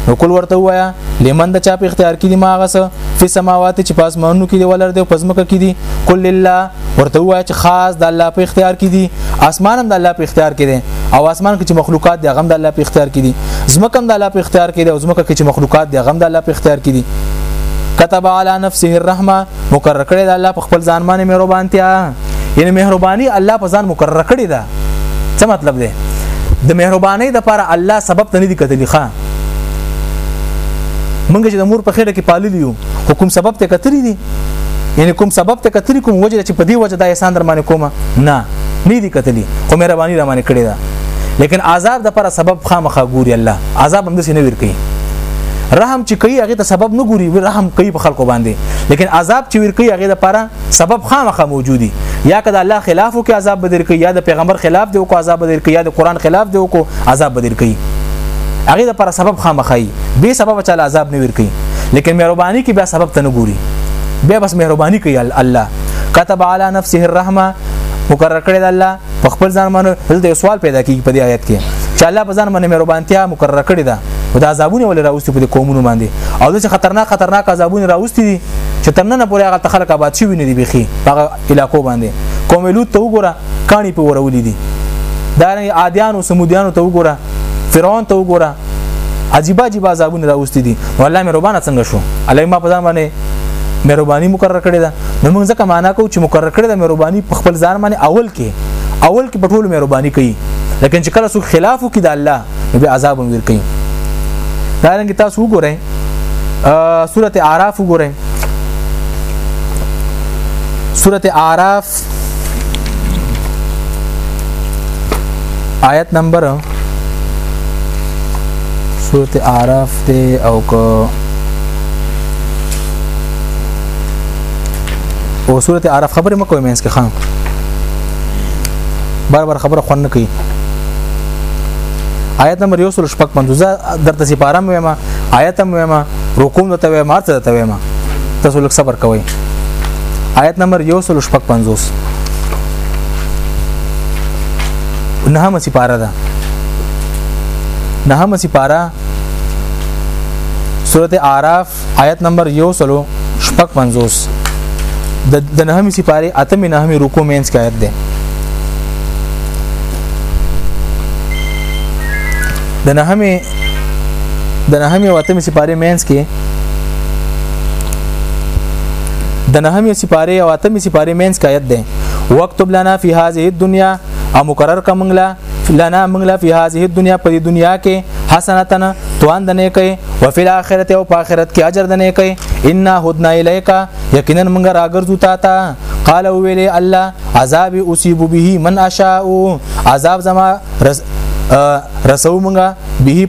[SPEAKER 1] نو کول ورته وایا لمن د چا په اختیار کې دي ما غس په سماوات چې پاس مانو کې دی ولر دی پزمکه کې دي کل لله ورته وایا چې خاص د الله په اختیار کې دي اسمان هم د الله په اختیار کې دي او اسمان کې چې مخلوقات دي غم د الله په اختیار کې دي زمکه هم د الله په اختیار کې دي او زمکه کې چې مخلوقات دي غم د الله په اختیار کې دي كتب على نفسه الرحمه مقرر کړی د الله په خپل ځان باندې مهربانتیا یعنی مهرباني الله په ځان مقرره کړی ده څه مطلب دی د مهرباني د پر الله سبب ته نه دی کتلی ښا مونږ چې د مور په خېټه کې پاللی یو حکم سبب ته کتلی دی یعنی کوم سبب ته کتلی کوم وجه چې په دې وجه د احسان در باندې کومه نه نه دی کتلی خو مهرباني را باندې کړی ده لیکن عذاب د پر سبب خامخا ګوري الله عذاب هم د سینې ور کوي رحم چې کوي هغه ته سبب نه ګوري رحم کوي په خلکو باندې لیکن عذاب چې ور کوي هغه لپاره سبب خامخه موجودي یا که د الله خلاف وکي عذاب بدر کوي یا د پیغمبر خلاف دی وکړو عذاب بدر کوي یا د قران خلاف دی وکړو عذاب بدر کوي هغه د پر سبب خامخه وي به سبب چاله عذاب نه ور کوي لیکن مهرباني کې بیا سبب ته نه ګوري بیا بس مهرباني کوي الله كتب على نفسه الرحمه مقرر کړی د الله په خپل ځان باندې دلته یو سوال پیدا کیږي په دې آیت کې چې الله په ځان باندې مهربانتیا مقرره کړې ده او دا عذابونه ولې راوستي په قومونو باندې او دا چې خطرناک خطرناک عذابونه راوستي دي چې تر نن پورې هغه خلک آباد شوي نه دي بيخي هغه علاقو باندې قوم لوط ته وګوره کانی په ورولې دي دا عادیان او سمودیان ته وګوره فرعون ته وګوره عجیب عجیب عذابونه راوستي دي والله مې روبانه څنګه شو الله ما په ځان باندې مهرباني مقرر کړی ده نو موږ ځکه معنا کوو چې مقرر کړی ده مهرباني په خپل ځان باندې اول کې اول کې په ټول مهرباني کوي لیکن چې کله څوک خلاف وکړي د الله نو به عذاب ور کوي دا رنګ تاسو وګورئ سورته اعراف وګورئ سورته اعراف آیت نمبر سورت اعراف دی او که او سورت اعراف خبرې مکوې مینس کې خان بار بار خبره خوند نه کوي آیت نمبر 155 درته سپارم ویما آیت هم ویما رکوم ته وې مارته ته وې ما تاسو لږ صبر کوئ آیت نمبر 155 نه هم سی پارا ده نه هم سی پارا سورته اعراف آیت نمبر 155 د د نهمې سپاره اتمې نهمې رکو مینس کې آیت ده د نهمې د نهمې او اتمې سپاره مینس کې د نهمې سپاره او اتمې سپاره مینس کې آیت ده وکتب لنا فی هذه الدنيا او مقرر کمنګلا لنا منګلا فی هذه الدنيا په دې دنیا کې حسنتن توان د نه کوي او فی الاخرته او په اخرت کې اجر د نه کوي ان هدنا الیک یقینا موږ راګرځو تا ته قال ویلی الله عذاب اصيب به من اشاء عذاب زما رس رسو مونږه به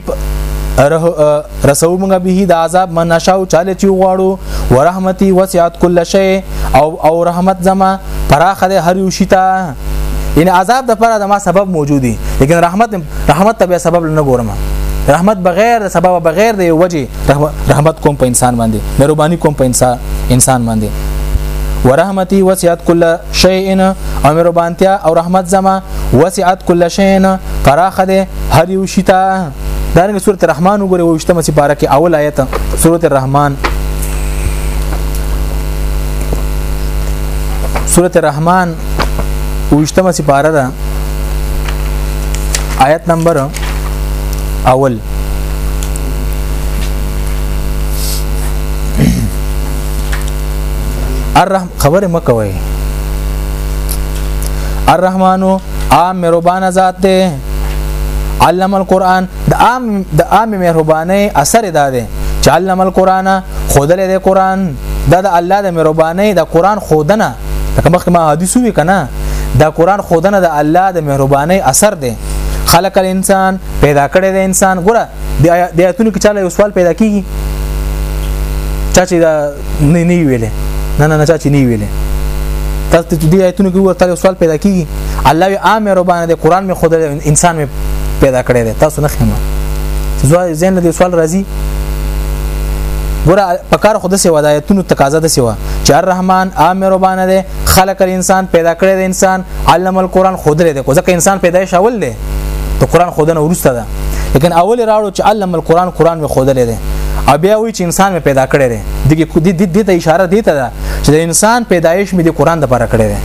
[SPEAKER 1] رسو مونږه به د عذاب من نشاو چاله چې غواړو ورحمتي وسعت کل شی او او رحمت زما پراخه د هر یو شتا ان عذاب د پره د ما سبب موجودي لیکن رحمت رحمت تبع سبب نه ګورم رحمت بغیر د سبب بغیر د وجه رحمت کوم په انسان باندې مهرباني کوم په انسان انسان باندې ورحمتي وسعت کل شیئن امر بانتیا او رحمت زما وسعت کل شیئن فراخ ده هر یو شتا دارنګه سورۃ الرحمن وګوره وشتمه سپاره کې اول آیت سورۃ الرحمن سورۃ الرحمن وشتمه سپاره ده آیت نمبر اول الرحمن خبره مکوي الرحمن عام مهربان ذات دی علم القرآن د عام د عام مهرباني اثر دا دی چې علم القرآن خودلې د قرآن دا د الله د مهرباني د قرآن خودنه لکه مخکې ما حدیث وی کنه دا قرآن خودنه د الله د مهرباني اثر دی خلق الانسان پیدا کړی د انسان ګره د آیاتونو کې چاله یو سوال پیدا کیږي چا چې دا نه نه ویلې نه نه نه چا چې نه ویلې تاسو ته دې آیتونو کې ورته یو سوال پیدا کیږي الله وی امر باندې د قران می خود انسان می پیدا کړی دی تاسو نه خمه زو زین دې سوال راځي ګوره په کار خود سه ودایتونو تقاضا ده سیوا چې الرحمن امر باندې ده خلق الانسان پیدا کړی د انسان علم القرآن خود لري ده ځکه انسان پیدایش اول ده ته قرآن خود نه ورسته ده لیکن اول راړو چې علم القرآن قرآن می خودلې ده او بیا وی چې انسان می پیدا کړی دی دغه کو دې دې ته اشاره دی ته ده چې د انسان پیدایش می د قرآن د لپاره کړی دی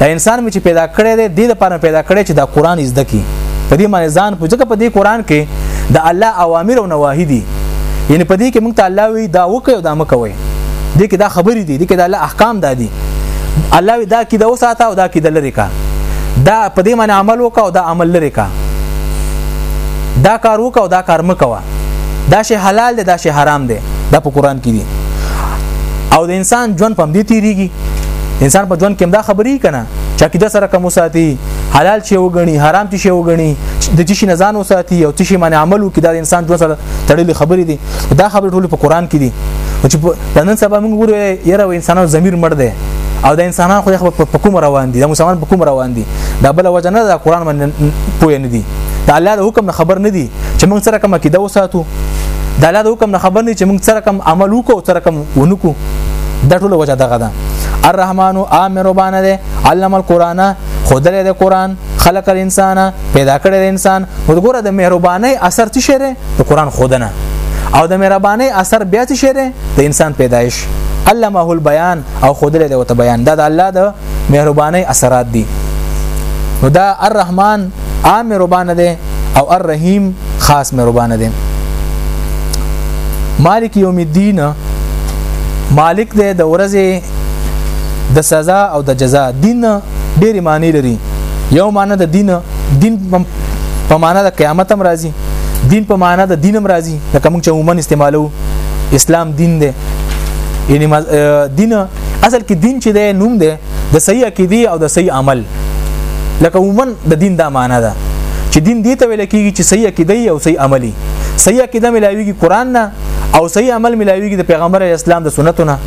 [SPEAKER 1] دا انسان می چې پیدا کړی دی د دې لپاره پیدا کړی چې دا قرآن زده کی په دې معنی ځان په ځکه په دې قرآن کې د الله اوامر او نواهی دي یعنی په دې کې موږ ته الله وی دا وکړو دا مکوئ دي دې کې دا خبرې دي دې کې دا احکام دادي الله دا کې دا وساته او دا کې د لری کا دا په دې معنی عمل وکاو دا عمل لری کا دا کار وکاو دا کار مکوا دا شی حلال دی دا شی حرام دی دا په قران کې دي او د انسان ژوند پم دي تیریږي انسان په ژوند کې دا خبرې کنا چا کې د سره کوم ساتي حلال شی وګڼي حرام شی وګڼي د چی شي نزان وساتي او چی شي معنی عمل وکړي دا انسان ژوند سره تړلې خبرې دي دا خبره ټول په قران کې دي چې په نن سبا موږ ګورو یره انسانانو ضمیر مړ دی او د انسانان خو په کوم روان دي د مسلمان په کوم روان دي دا بل وجه نه د قران باندې پوه نه دي د الله د حکم خبر نه دي چې موږ سره کوم کې دا وساتو د الله د حکم نه خبر نه چې موږ سره کوم عمل وکړو سره کوم ونکو دا ټول وجه دغه ده الرحمن امر وبانه ده علم القرآن خدای د قرآن خلق الانسان پیدا کړی د انسان وګوره د مهرباني اثر څه شری د قران خودنه او د مهرباني اثر بیا څه شی دی د انسان پیدایش علمه البیان او خودل دی وت بیان دا د الله د مهرباني اثرات دي نو دا الرحمن عام مهربان دی او الرحیم خاص مهربان دی مالک یوم الدین مالک دی د ورځې د سزا او د جزا دین ډېری معنی لري یو معنی د دین دین په معنی د قیامت هم راځي دین په معنا د دینم راځي لکه موږ چې عموما استعمالو اسلام دین دی یعنی دین اصل کې دین چې دی نوم دی د صحیح عقیده او د صحیح عمل لکه عموما د دین دا معنا ده چې دین دی ته ویل کېږي چې صحیح عقیده او صحیح عملی صحیح عقیده ملاویږي قران نه او صحیح عمل ملاویږي د پیغمبر اسلام د سنتونه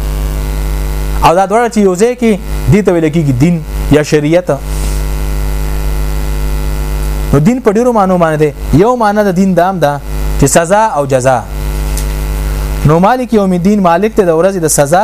[SPEAKER 1] او دا دواړه چې یو ځای کې دي ته ویل کېږي دین یا شریعت نو دین په ډیرو معنی باندې یو معنی د دین دام ده چې سزا او جزا نو مالک یوم الدین مالک ته د ورځې د سزا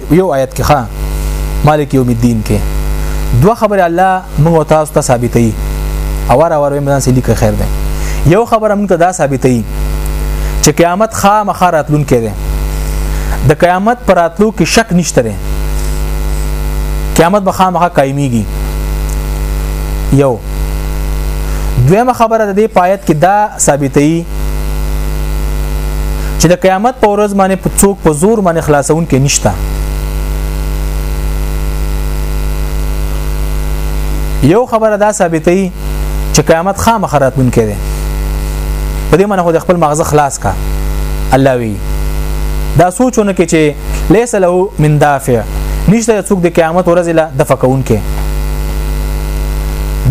[SPEAKER 1] یو آیت کې ښا مالک یوم الدین کې دوه خبره الله موږ تاسو ته ثابتې او را ور مې ځان سلیکه خیر ده یو خبره موږ ته دا ثابتې چې قیامت خامخا راتلون کې ده د قیامت پر راتلو کې شک نشته قیامت به خامخا قایمیږي یو دویمه خبره د دې پایت کې دا ثابتې چې د قیامت په ورځ باندې په څوک په زور باندې خلاصون کې نشته یو خبره دا ثابتې چې قیامت خامخ راتلون کې ده په دې معنی خو د خپل مغزه خلاص کا الله وی دا سوچونه کې چې ليس له من دافع نشته څوک د قیامت ورځ له دفقون کې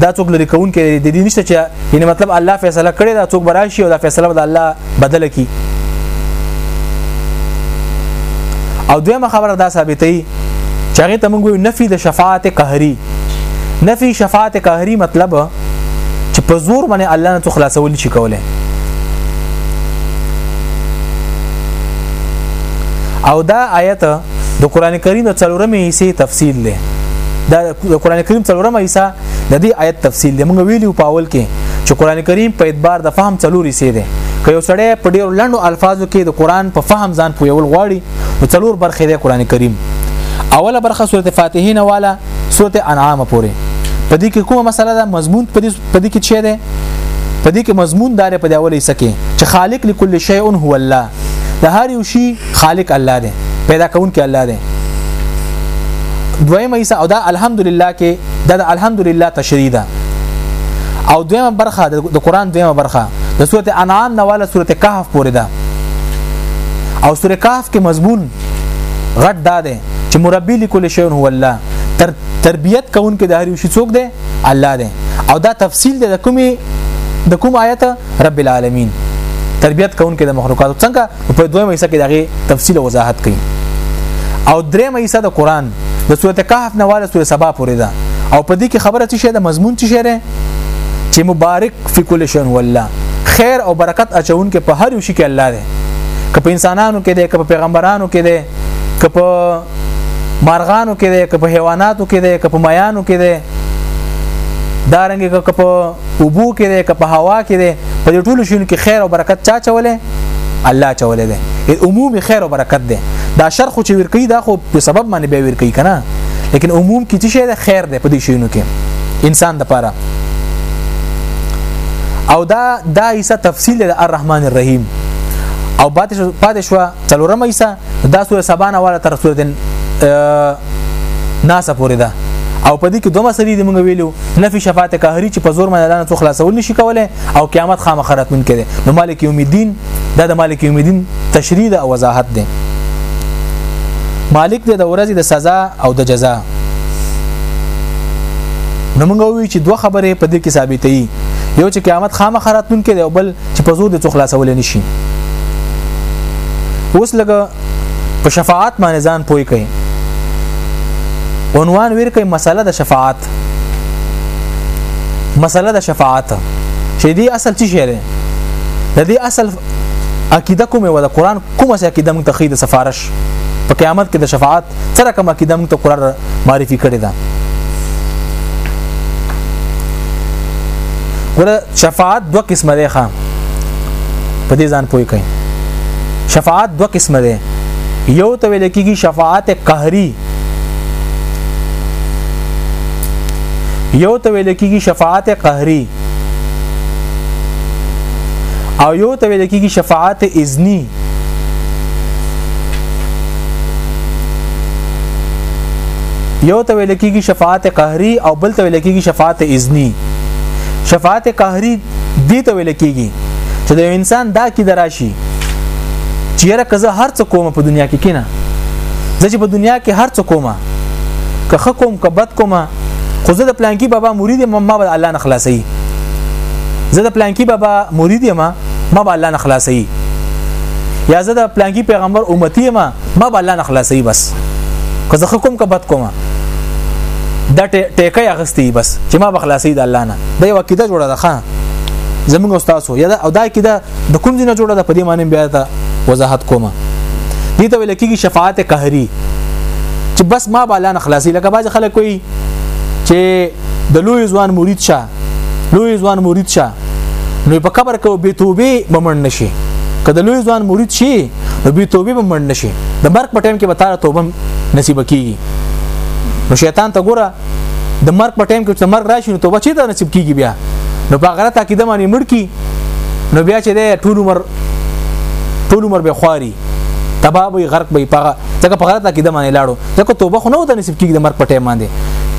[SPEAKER 1] دا څوک لري کون کې د دې نشته چې یعنی مطلب الله فیصله کړی دا څوک براشي او دا فیصله به الله بدل کی او دویمه خبره دا ثابتې چې هغه ته موږ نفي د شفاعت قهري نفي شفاعت قهري مطلب چې په زور باندې الله نه خلاصول شي کوله او دا آیت د قران کریم د څلورمې حصے تفصیل دی دا د قران کریم څلورمه حصہ د دې آیت تفصیل دی موږ ویلو په اول کې چې قران کریم په اعتبار د فهم څلور حصے دی که یو سړی په ډیرو لنډو الفاظو کې د قران په فهم ځان پویول غواړي نو څلور برخې دی قران کریم اوله برخه سورته فاتحه نه والا سورته انعام پورې په دې کې کومه مسله ده مضمون په دې په دې کې څه ده په دې کې مضمون دار په دې اولې سکه چې خالق لكل شيء هو الله د هر یو شی خالق الله دی پیدا کونکي الله دی دویمه حصہ او دا الحمدلله کې دا, دا الحمدلله تشریح ده او دویمه برخه د قران دویمه برخه د سوره انعام نه والا سوره کهف پورې ده او سوره کهف کې مضمون غټ دا ده چې مربي لكل شيء هو الله تر تربيت کون کې د هر یو شي څوک ده الله ده او دا تفصیل ده د کومي د کوم آیت رب العالمین تربيت کون کې د مخلوقات څنګه په دویمه حصہ کې دغه تفصیل وضاحت کړي او درېمه حصہ د قران د سورته کهف نه واله سورته سبا پورې ده او په دې کې خبره څه شه د مضمون څه شه چې مبارک فی کل شین والله خیر او برکت اچون کې په هر یو شي کې الله دی که په انسانانو کې دی که په پیغمبرانو کې دی که په مارغانو کې دی که په حیواناتو کې دی که په میانو کې دی دارنګه که په وبو کې دی که په هوا کې دی په دې ټولو شونو کې خیر او برکت چا چولې الله چولې دی عمومي خیر او برکت دی دا شر خو چې ورکی دا خو په سبب باندې به ورکی کنه لیکن عموم کې چې شی دی خیر دی په دې شونو کې انسان د پاره او دا دا ایسه تفصیل د الرحمن الرحیم او پاتې شو څلورم ایسا دا سوره سبا نه والا تر سوره ناسه پورې ده او په دې کې دوه مسلې دي موږ ویلو نفي شفاعت قهري چې په زور باندې لعنت خلاصول نشي کولای او قیامت خامخ راتلون کړي نو مالک یوم الدین دا د مالک یوم الدین تشریح او وضاحت ده مالک د ورځې د سزا او د جزا نو موږ وی چې دوه خبرې په دې کې ثابتې یو چې قیامت خامخ راتلون کړي او بل چې په زور د څو خلاصول نه شي اوس لګه په شفاعت باندې ځان پوي کوي عنوان ور کوي مسله د شفاعت مسله د شفاعت چې دی اصل څه شی دی د دې اصل عقیده کومه و د قران کومه سي عقیده موږ تخید سفارش په قیامت کې د شفاعت څه رقم عقیده موږ ته قرار معرفي کړی ده ګوره شفاعت دوه قسمه ده ښا په دې ځان پوي کوي شفاعت دوه قسمه ده یو ته ویل کېږي شفاعت قهري یو ته ویل کېږي شفاعت قهري او یو ته ویل کېږي شفاعت اذنی یو ته ویل کېږي شفاعت قهري او بل ته ویل کېږي شفاعت اذنی شفاعت قهري دې ته ویل کېږي چې د انسان دا کې دراشي چې یره که زه هر څه کوم په دنیا کې کینه زه چې په دنیا کې هر څه کوم که خ کوم که بد کوم خو زه د پلانکی بابا مرید ما به الله نه خلاصي زه د پلانکی بابا مرید ما ما به الله نه خلاصي یا زه د پلانکی پیغمبر امتی ما ما به الله نه خلاصي بس که زه کوم که بد کوم دا ټیکه اغستی بس چې ما به خلاصي د الله نه دا یو عقیده جوړه ده ښا زمونږ استاد یو دا او دا عقیده د کوم دینه جوړه ده په دې معنی بیا ته وضاحت کوم دي ته ویل کېږي شفاعت قهري چې بس ما به الله نه خلاصي لکه باز خلک کوي چې د لوی ځوان مرید شه لوی ځوان مرید شه نو په قبر کې به توبه بمړ نشي کله لوی ځوان مرید شي نو به توبه بمړ نشي د مرګ په ټیم کې به تعالی توبه نصیب کیږي نو شیطان ته ګوره د مرګ په ټیم کې چې مرګ راشي نو توبه چي ته نصیب کیږي بیا نو په غلطه کې د باندې مړ کی نو بیا چې د ټول عمر ټول عمر به خواري تباہ وي غرق وي پغه ځکه په غلطه کې د باندې لاړو ځکه توبه خو نه وته نصیب کیږي د مرګ پټه باندې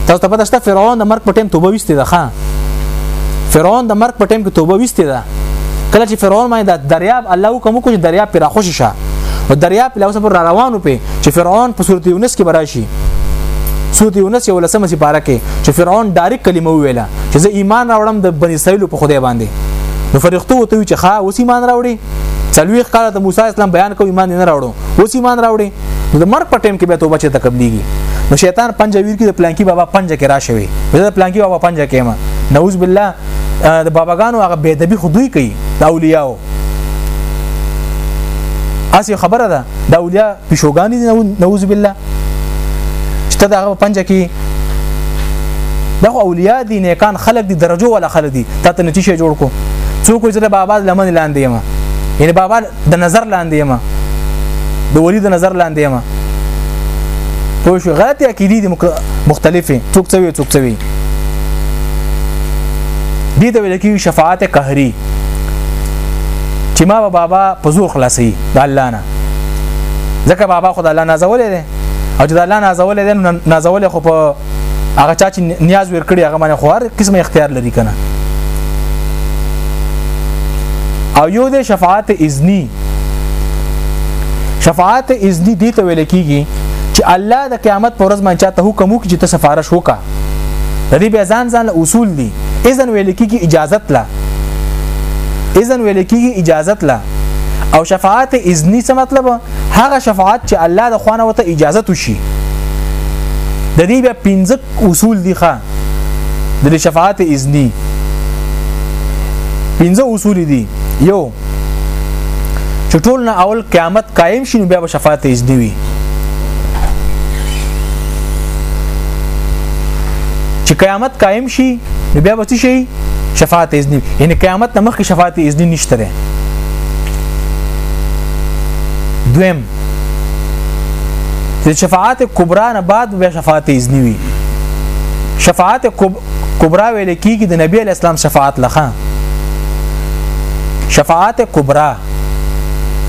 [SPEAKER 1] تاسو ته پته شته فرعون د مرګ پټه توبه وسته ده خان فرعون د مرګ پټه کې توبه وسته ده کله چې فرعون باندې د دریاب الله حکم کو چې دریاب پر خوشی شه او دریاب له اوسه پر روانو په چې فرعون په صورت یونس کې براشي صورت یونس یو لسمه سپاره کې چې فرعون ډایرک کلمه ویله چې زه ایمان راوړم د بنی اسرائیل په خدای باندې نو فرښتو ته چې ښا اوس ایمان راوړي څلويخ کاله د موسی اسلام بیان کوي ایمان نه راوړو اوس ایمان راوړي نو د مرګ په ټیم کې به توبه چې تکبلیږي نو شیطان پنځه ویر کې د پلانکی بابا پنځه کې راشوي د پلانکی بابا پنځه کې ما نعوذ بالله د باباګانو هغه بے ادبی خودوي کوي د اولیاء اسی خبره ده د اولیاء پښوګانی نعوذ بالله شته دا هغه پنځه کې دا اولیاء دي نیکان خلق دي درجو ولا خلق دي تا ته نتیشه جوړ کو څوک چې بابا لمن لاندې یم یعنی بابا د نظر لاندې یم د ولی د نظر لاندې یم پوه شو غلطي عقیدې دي مختلفه څوک څه وي څوک څه وي دې ته ویل کېږي شفاعت قهري چې ما بابا په زور خلاصي د الله نه ځکه بابا خدای الله نازولې ده او چې الله نازولې ده نازولې خو په هغه چا چې نیاز ور کړی هغه باندې خو هر قسم اختیار لري کنه او یو د شفاعت اذنی شفاعت اذنی دي ته ویل کیږي چې الله د قیامت پر ورځ باندې چاته حکم وکړي چې ته سفارش وکا د دې بیا ځان ځان اصول دي اذن ویل کیږي اجازت لا اذن ویل کیږي اجازت لا او شفاعت اذنی څه مطلب هغه شفاعت چې الله د خوانه وته اجازه تو شي د دې بیا پنځه اصول دي ښا د شفاعت اذنی پنځه اصول دي یو چې ټول نه اول قیامت قائم شي بیا به شفاعت اذنی وي چې قیامت قائم شي بیا به څه شي شفاعت اذنی یعنی قیامت نمخ کې شفاعت اذنی نشته ده دویم چې شفاعت کبرا نه بعد بیا شفاعت اذنی وي شفاعت کبرا ویل کیږي د نبی اسلام شفاعت لخوا شفاعت کبرا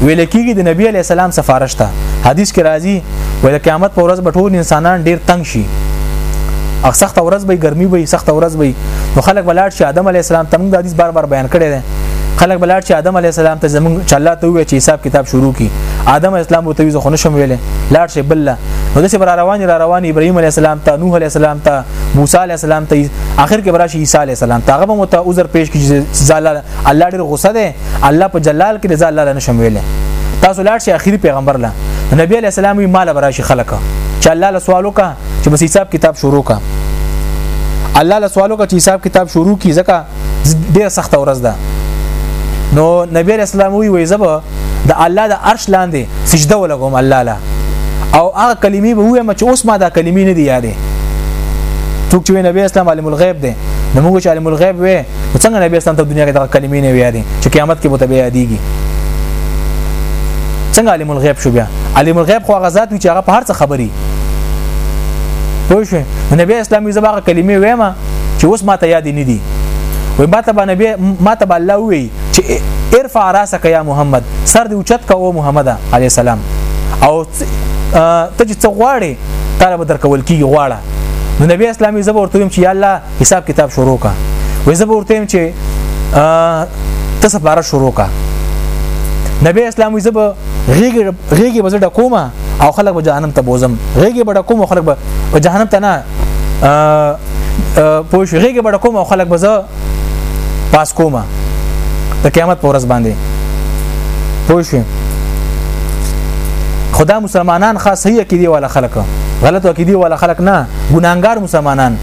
[SPEAKER 1] ویل کېږي د نبی علی السلام سفارش ته حدیث کې راځي ویل قیامت پر ورځ به ټول انسانان ډیر تنگ شي او سخت ورځ به ګرمي به سخت ورځ به نو خلک بلاړ شي آدم علی السلام ته موږ د حدیث بار بار بیان کړی دی خلک بلاړ شي آدم علی السلام ته زموږ چې الله ته وی چې حساب کتاب شروع کی آدم علی السلام ته وی خو نشم ویلې لاړ شي بل نو دسه بر روان را روان ابراهيم عليه السلام ته نوح عليه السلام ته موسی عليه السلام ته اخر کې براشي عيسى عليه السلام ته هغه مو ته عذر پیش کیږي زاله الله ډیر غوسه ده الله په جلال کې رضا الله نه شم ویلې تاسو لاړ شي اخیری پیغمبر لا نبی علی السلام وی مال براشي خلک چې الله له سوالو کا چې بس حساب کتاب شروع کا الله له سوالو کا چې حساب کتاب شروع کی ځکه ډیره سخت ورځ ده نو نبی علی السلام وی وی زب د الله د عرش لاندې سجده ولګوم الله لا او هغه کلمې به وایم چې اوس ما دا کلمې نه دی یادې څوک چې نبی اسلام عالم الغیب دی نو موږ چې عالم الغیب وې څنګه نبی اسلام ته دنیا کې دغه کلمې نه ویاري چې قیامت کې به ته بیا یادېږي څنګه عالم الغیب شو بیا عالم الغیب خو هغه ذات چې هغه په هر څه خبري پوه شو نبی اسلام یې زبغه کلمې وایم چې اوس ماته یاد نه دي وای ماته به نبی ماته به الله وی چې ارفع راسک یا محمد سر دې اوچت کا او محمد علی السلام او ته چې څغواړي طالب درکول کیږي غواړه نو نبی اسلامي زبر ورته چې یا الله حساب کتاب شروع کا وې زه ورته يم چې ته سپاره شروع کا نبی اسلام وې زه به غیږي غیږي به زه ډکوما او خلک به جهنم ته بوزم غیږي به ډکوم خلک به جهنم ته نه پوه شو غیږي به ډکوم خلک به زه پاس کوما د قیامت پر ورځ باندې پوه شو خدا مسلمانان خاص صحیح عقیده والا خلک غلط عقیده والا خلک نه ګناګار مسلمانان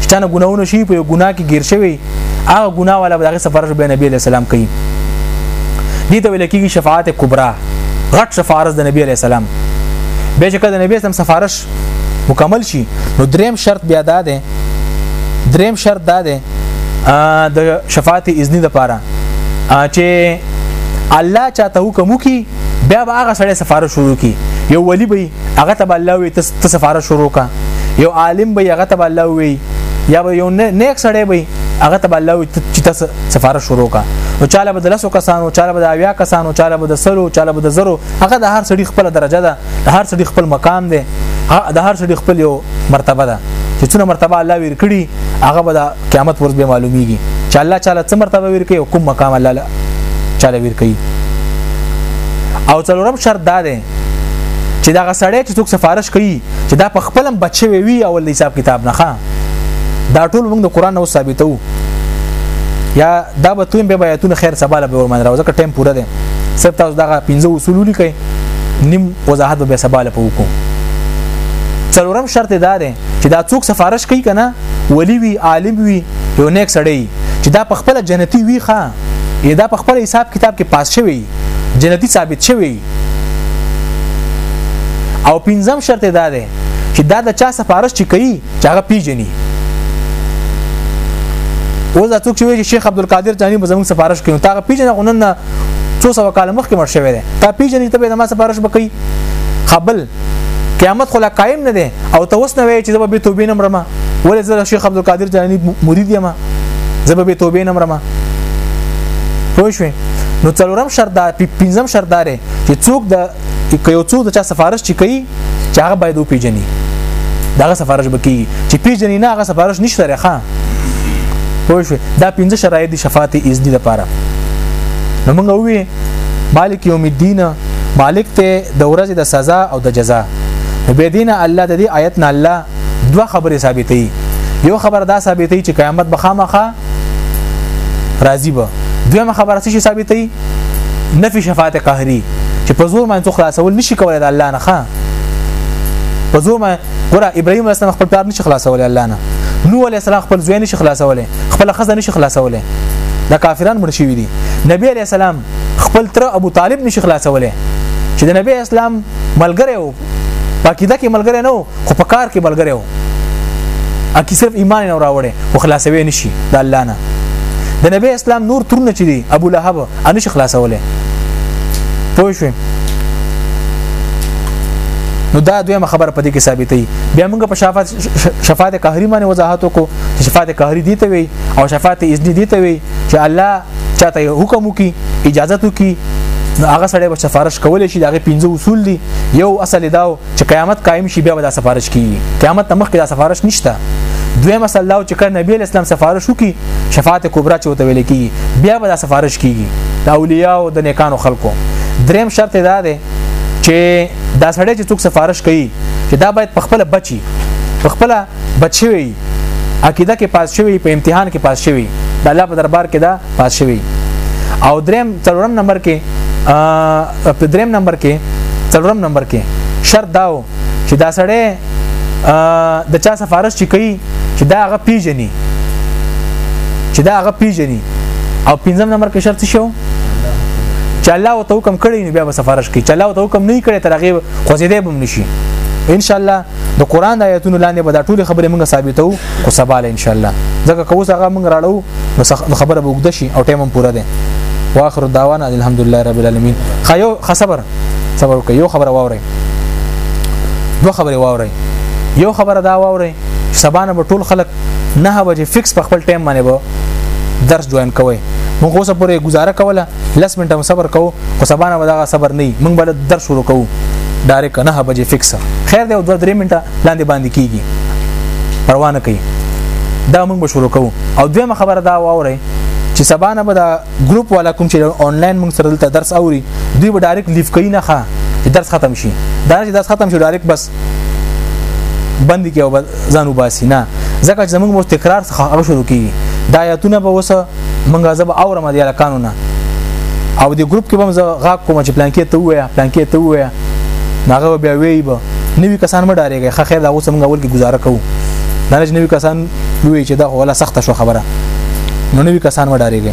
[SPEAKER 1] چې تنه ګناونه شي په یو ګناه کې گیر شوی هغه ګناه والا به دغه سفارش به نبی علی السلام کوي دي ته ویل کېږي شفاعت کبرا غټ سفارش د نبی علی السلام به چې کله نبی سم سفارش مکمل شي نو دریم شرط بیا دا دی دریم شرط دا دی د شفاعت اذن د پاره چې الله چاته حکم وکي بیا به هغه سړی سفارش شروع کی یو ولی به هغه ته الله وي تس ته سفاره شروع کا یو عالم به هغه ته الله وی یا به یو نیک سړی به هغه ته الله وی چې تاسو سفاره شروع کا او چاله به د لسو کسانو چاله به د اویا کسانو چاله به د سلو چاله به د زرو هغه د هر سړي خپل درجه ده د هر سړي خپل مقام دی د هر سړي خپل یو مرتبه ده چې څونه مرتبه الله ویر کړی هغه به د قیامت ورځ به معلومیږي چې الله چاله څه مرتبه ویر کوي او کوم مقام الله چاله ویر کوي او څلورم شرط دا دی چې دا سړی چې څوک سفارش کوي چې دا په خپل بچي وي او د حساب کتاب نه ښه دا ټول موږ د قران نو ثابتو یا دا به تویم به بیاتونه خیر سباله به ورمن راوځه که ټیم پوره دی سب تاسو دغه پنځه اصول لیکئ نیم وضاحت به سباله په وکړو څلورم شرط دا دی چې دا څوک سفارش کوي کنه ولی وی عالم وی یو نیک سړی چې دا په خپل جنتی وی ښا دا په خپل حساب کتاب کې پاس شوی جنتی ثابت شوی او پنځم شرط دا دی چې دا د چا سفارش چې کوي چې هغه پیژني اوس دا څوک چې وایي شیخ عبد القادر جانی به زموږ سفارش کوي تا پیژنه غونن څو سو کال مخکې مړ شوی دی تا پیژنې ته به د ما سفارش وکړي خپل قیامت خو لا قائم نه دی او ته اوس نه وایې چې زه به توبې نه مرمه ولې زه شیخ عبد القادر جیلانی مرید یم زه به توبې نه مرمه پوه شوې نو څلورم شرط دا پنځم شرط دا دی چې څوک د که یو څوک د چا سفارش چې کوي چې هغه باید وپیژني دغه سفارش بکی چې پیژني نه هغه سفارش نشته رخه پوه شو دا پنځه شرایط دي شفاعت اذن لپاره نو موږ وی مالک یوم الدین مالک ته د ورځې د سزا او د جزا به دین الله د دې آیت نه الله دوه خبرې ثابتې یو خبر دا ثابتې چې قیامت به خامخه راضی به دویمه خبره څه ثابتې نفي شفاعت قهري چې په زور باندې خلاصول نشي کولای د الله نه ښه په زور باندې ګوره ابراهيم اسلام خپل پلار نشي خلاصول الله نه نو علي اسلام خپل زوی نشي خلاصول خپل خزه نشي خلاصوله دا کافران مړ شوی دي نبی علی السلام خپل تر ابو طالب نشي خلاصوله چې د نبی اسلام ملګری وو پاکیده کې ملګری نه وو خو په کار کې ملګری وو اکی صرف ایمان نه راوړي خو خلاصوي نشي د الله نه د نبی اسلام نور ترونه چي دي ابو لهب انش خلاصوله پوه شو نو دا دویمه خبره په دې کې ثابتې بیا موږ په شافعت شفاعت قهري باندې وضاحت وکړو چې شفاعت قهري دي ته وي او شفاعت اذنی دي ته وي چې الله چاته حکم وکي اجازه وکي نو هغه سړی به سفارش کولای شي دغه پنځه اصول دي یو اصل دا چې قیامت قائم شي بیا به دا سفارش کیږي قیامت ته مخکې دا سفارش نشته دوی مسله دا چې کله نبی اسلام سفارش وکي شفاعت کبرا چې وته ویل کیږي بیا به دا سفارش کیږي د اولیاء او د نیکانو خلکو دریم شرط دا دی چې دا سړی چې څوک سفارش کوي چې دا باید په خپل بچي په خپل بچي وي عقیده کې پاس شوی په امتحان کې پاس شوی د الله په دربار کې دا پاس شوی او دریم څلورم نمبر کې په دریم نمبر کې څلورم نمبر کې شرط داو چې دا سړی د چا سفارش چې کوي چې دا هغه پیژني چې دا هغه پیژني او پنځم نمبر کې شرط شو چې الله او ته حکم کړی نو بیا به سفارش کوي چې الله او ته حکم نه کړی تر هغه خوځیدې بم نشي ان شاء الله د قران د آیاتونو لاندې به دا ټول خبرې موږ ثابتو خو سبا له ان شاء الله ځکه کو څنګه موږ راړو نو خبره به وګد شي او ټیم هم پوره ده واخر دعوانا الحمدلله رب العالمین خیو خصبر صبر وکي یو خبره واوري دوه خبرې واوري یو خبره دا واوري سبانه به ټول خلک نه بجې فکس په خپل ټایم باندې به درس جوائن کوي موږ اوس پورې گزاره کوله لس منټه صبر کوو خو سبانه به دا صبر نه موږ بل درس شروع کوو ډایرک نه بجې فکس خیر دی دوه درې منټه لاندې باندې کیږي پروا نه کوي دا موږ به شروع کوو او دویمه خبره دا واوري چې سبانه به دا ګروپ والا کوم چې انلاین موږ سره دلته درس اوري دوی به ډایرکټ لیف کوي نه ښه چې درس ختم شي دا چې درس ختم شي ډایرکټ بس بند کې او ځان وباسي نه ځکه چې موږ مو تکرار څخه شروع کیږي دا آیاتونه به وسه موږ زب اورم دي الکانو نه او د ګروپ کې به زه غا کوم چې پلان کې ته وایا پلان کې ته وایا ناغه بیا وی به نوی کسان مډارېږي خیر دا اوس موږ اول کې گزاره کوو دا نوی کسان دوی چې دا خو ولا سخته شو خبره نو نوی کسان وډارېږي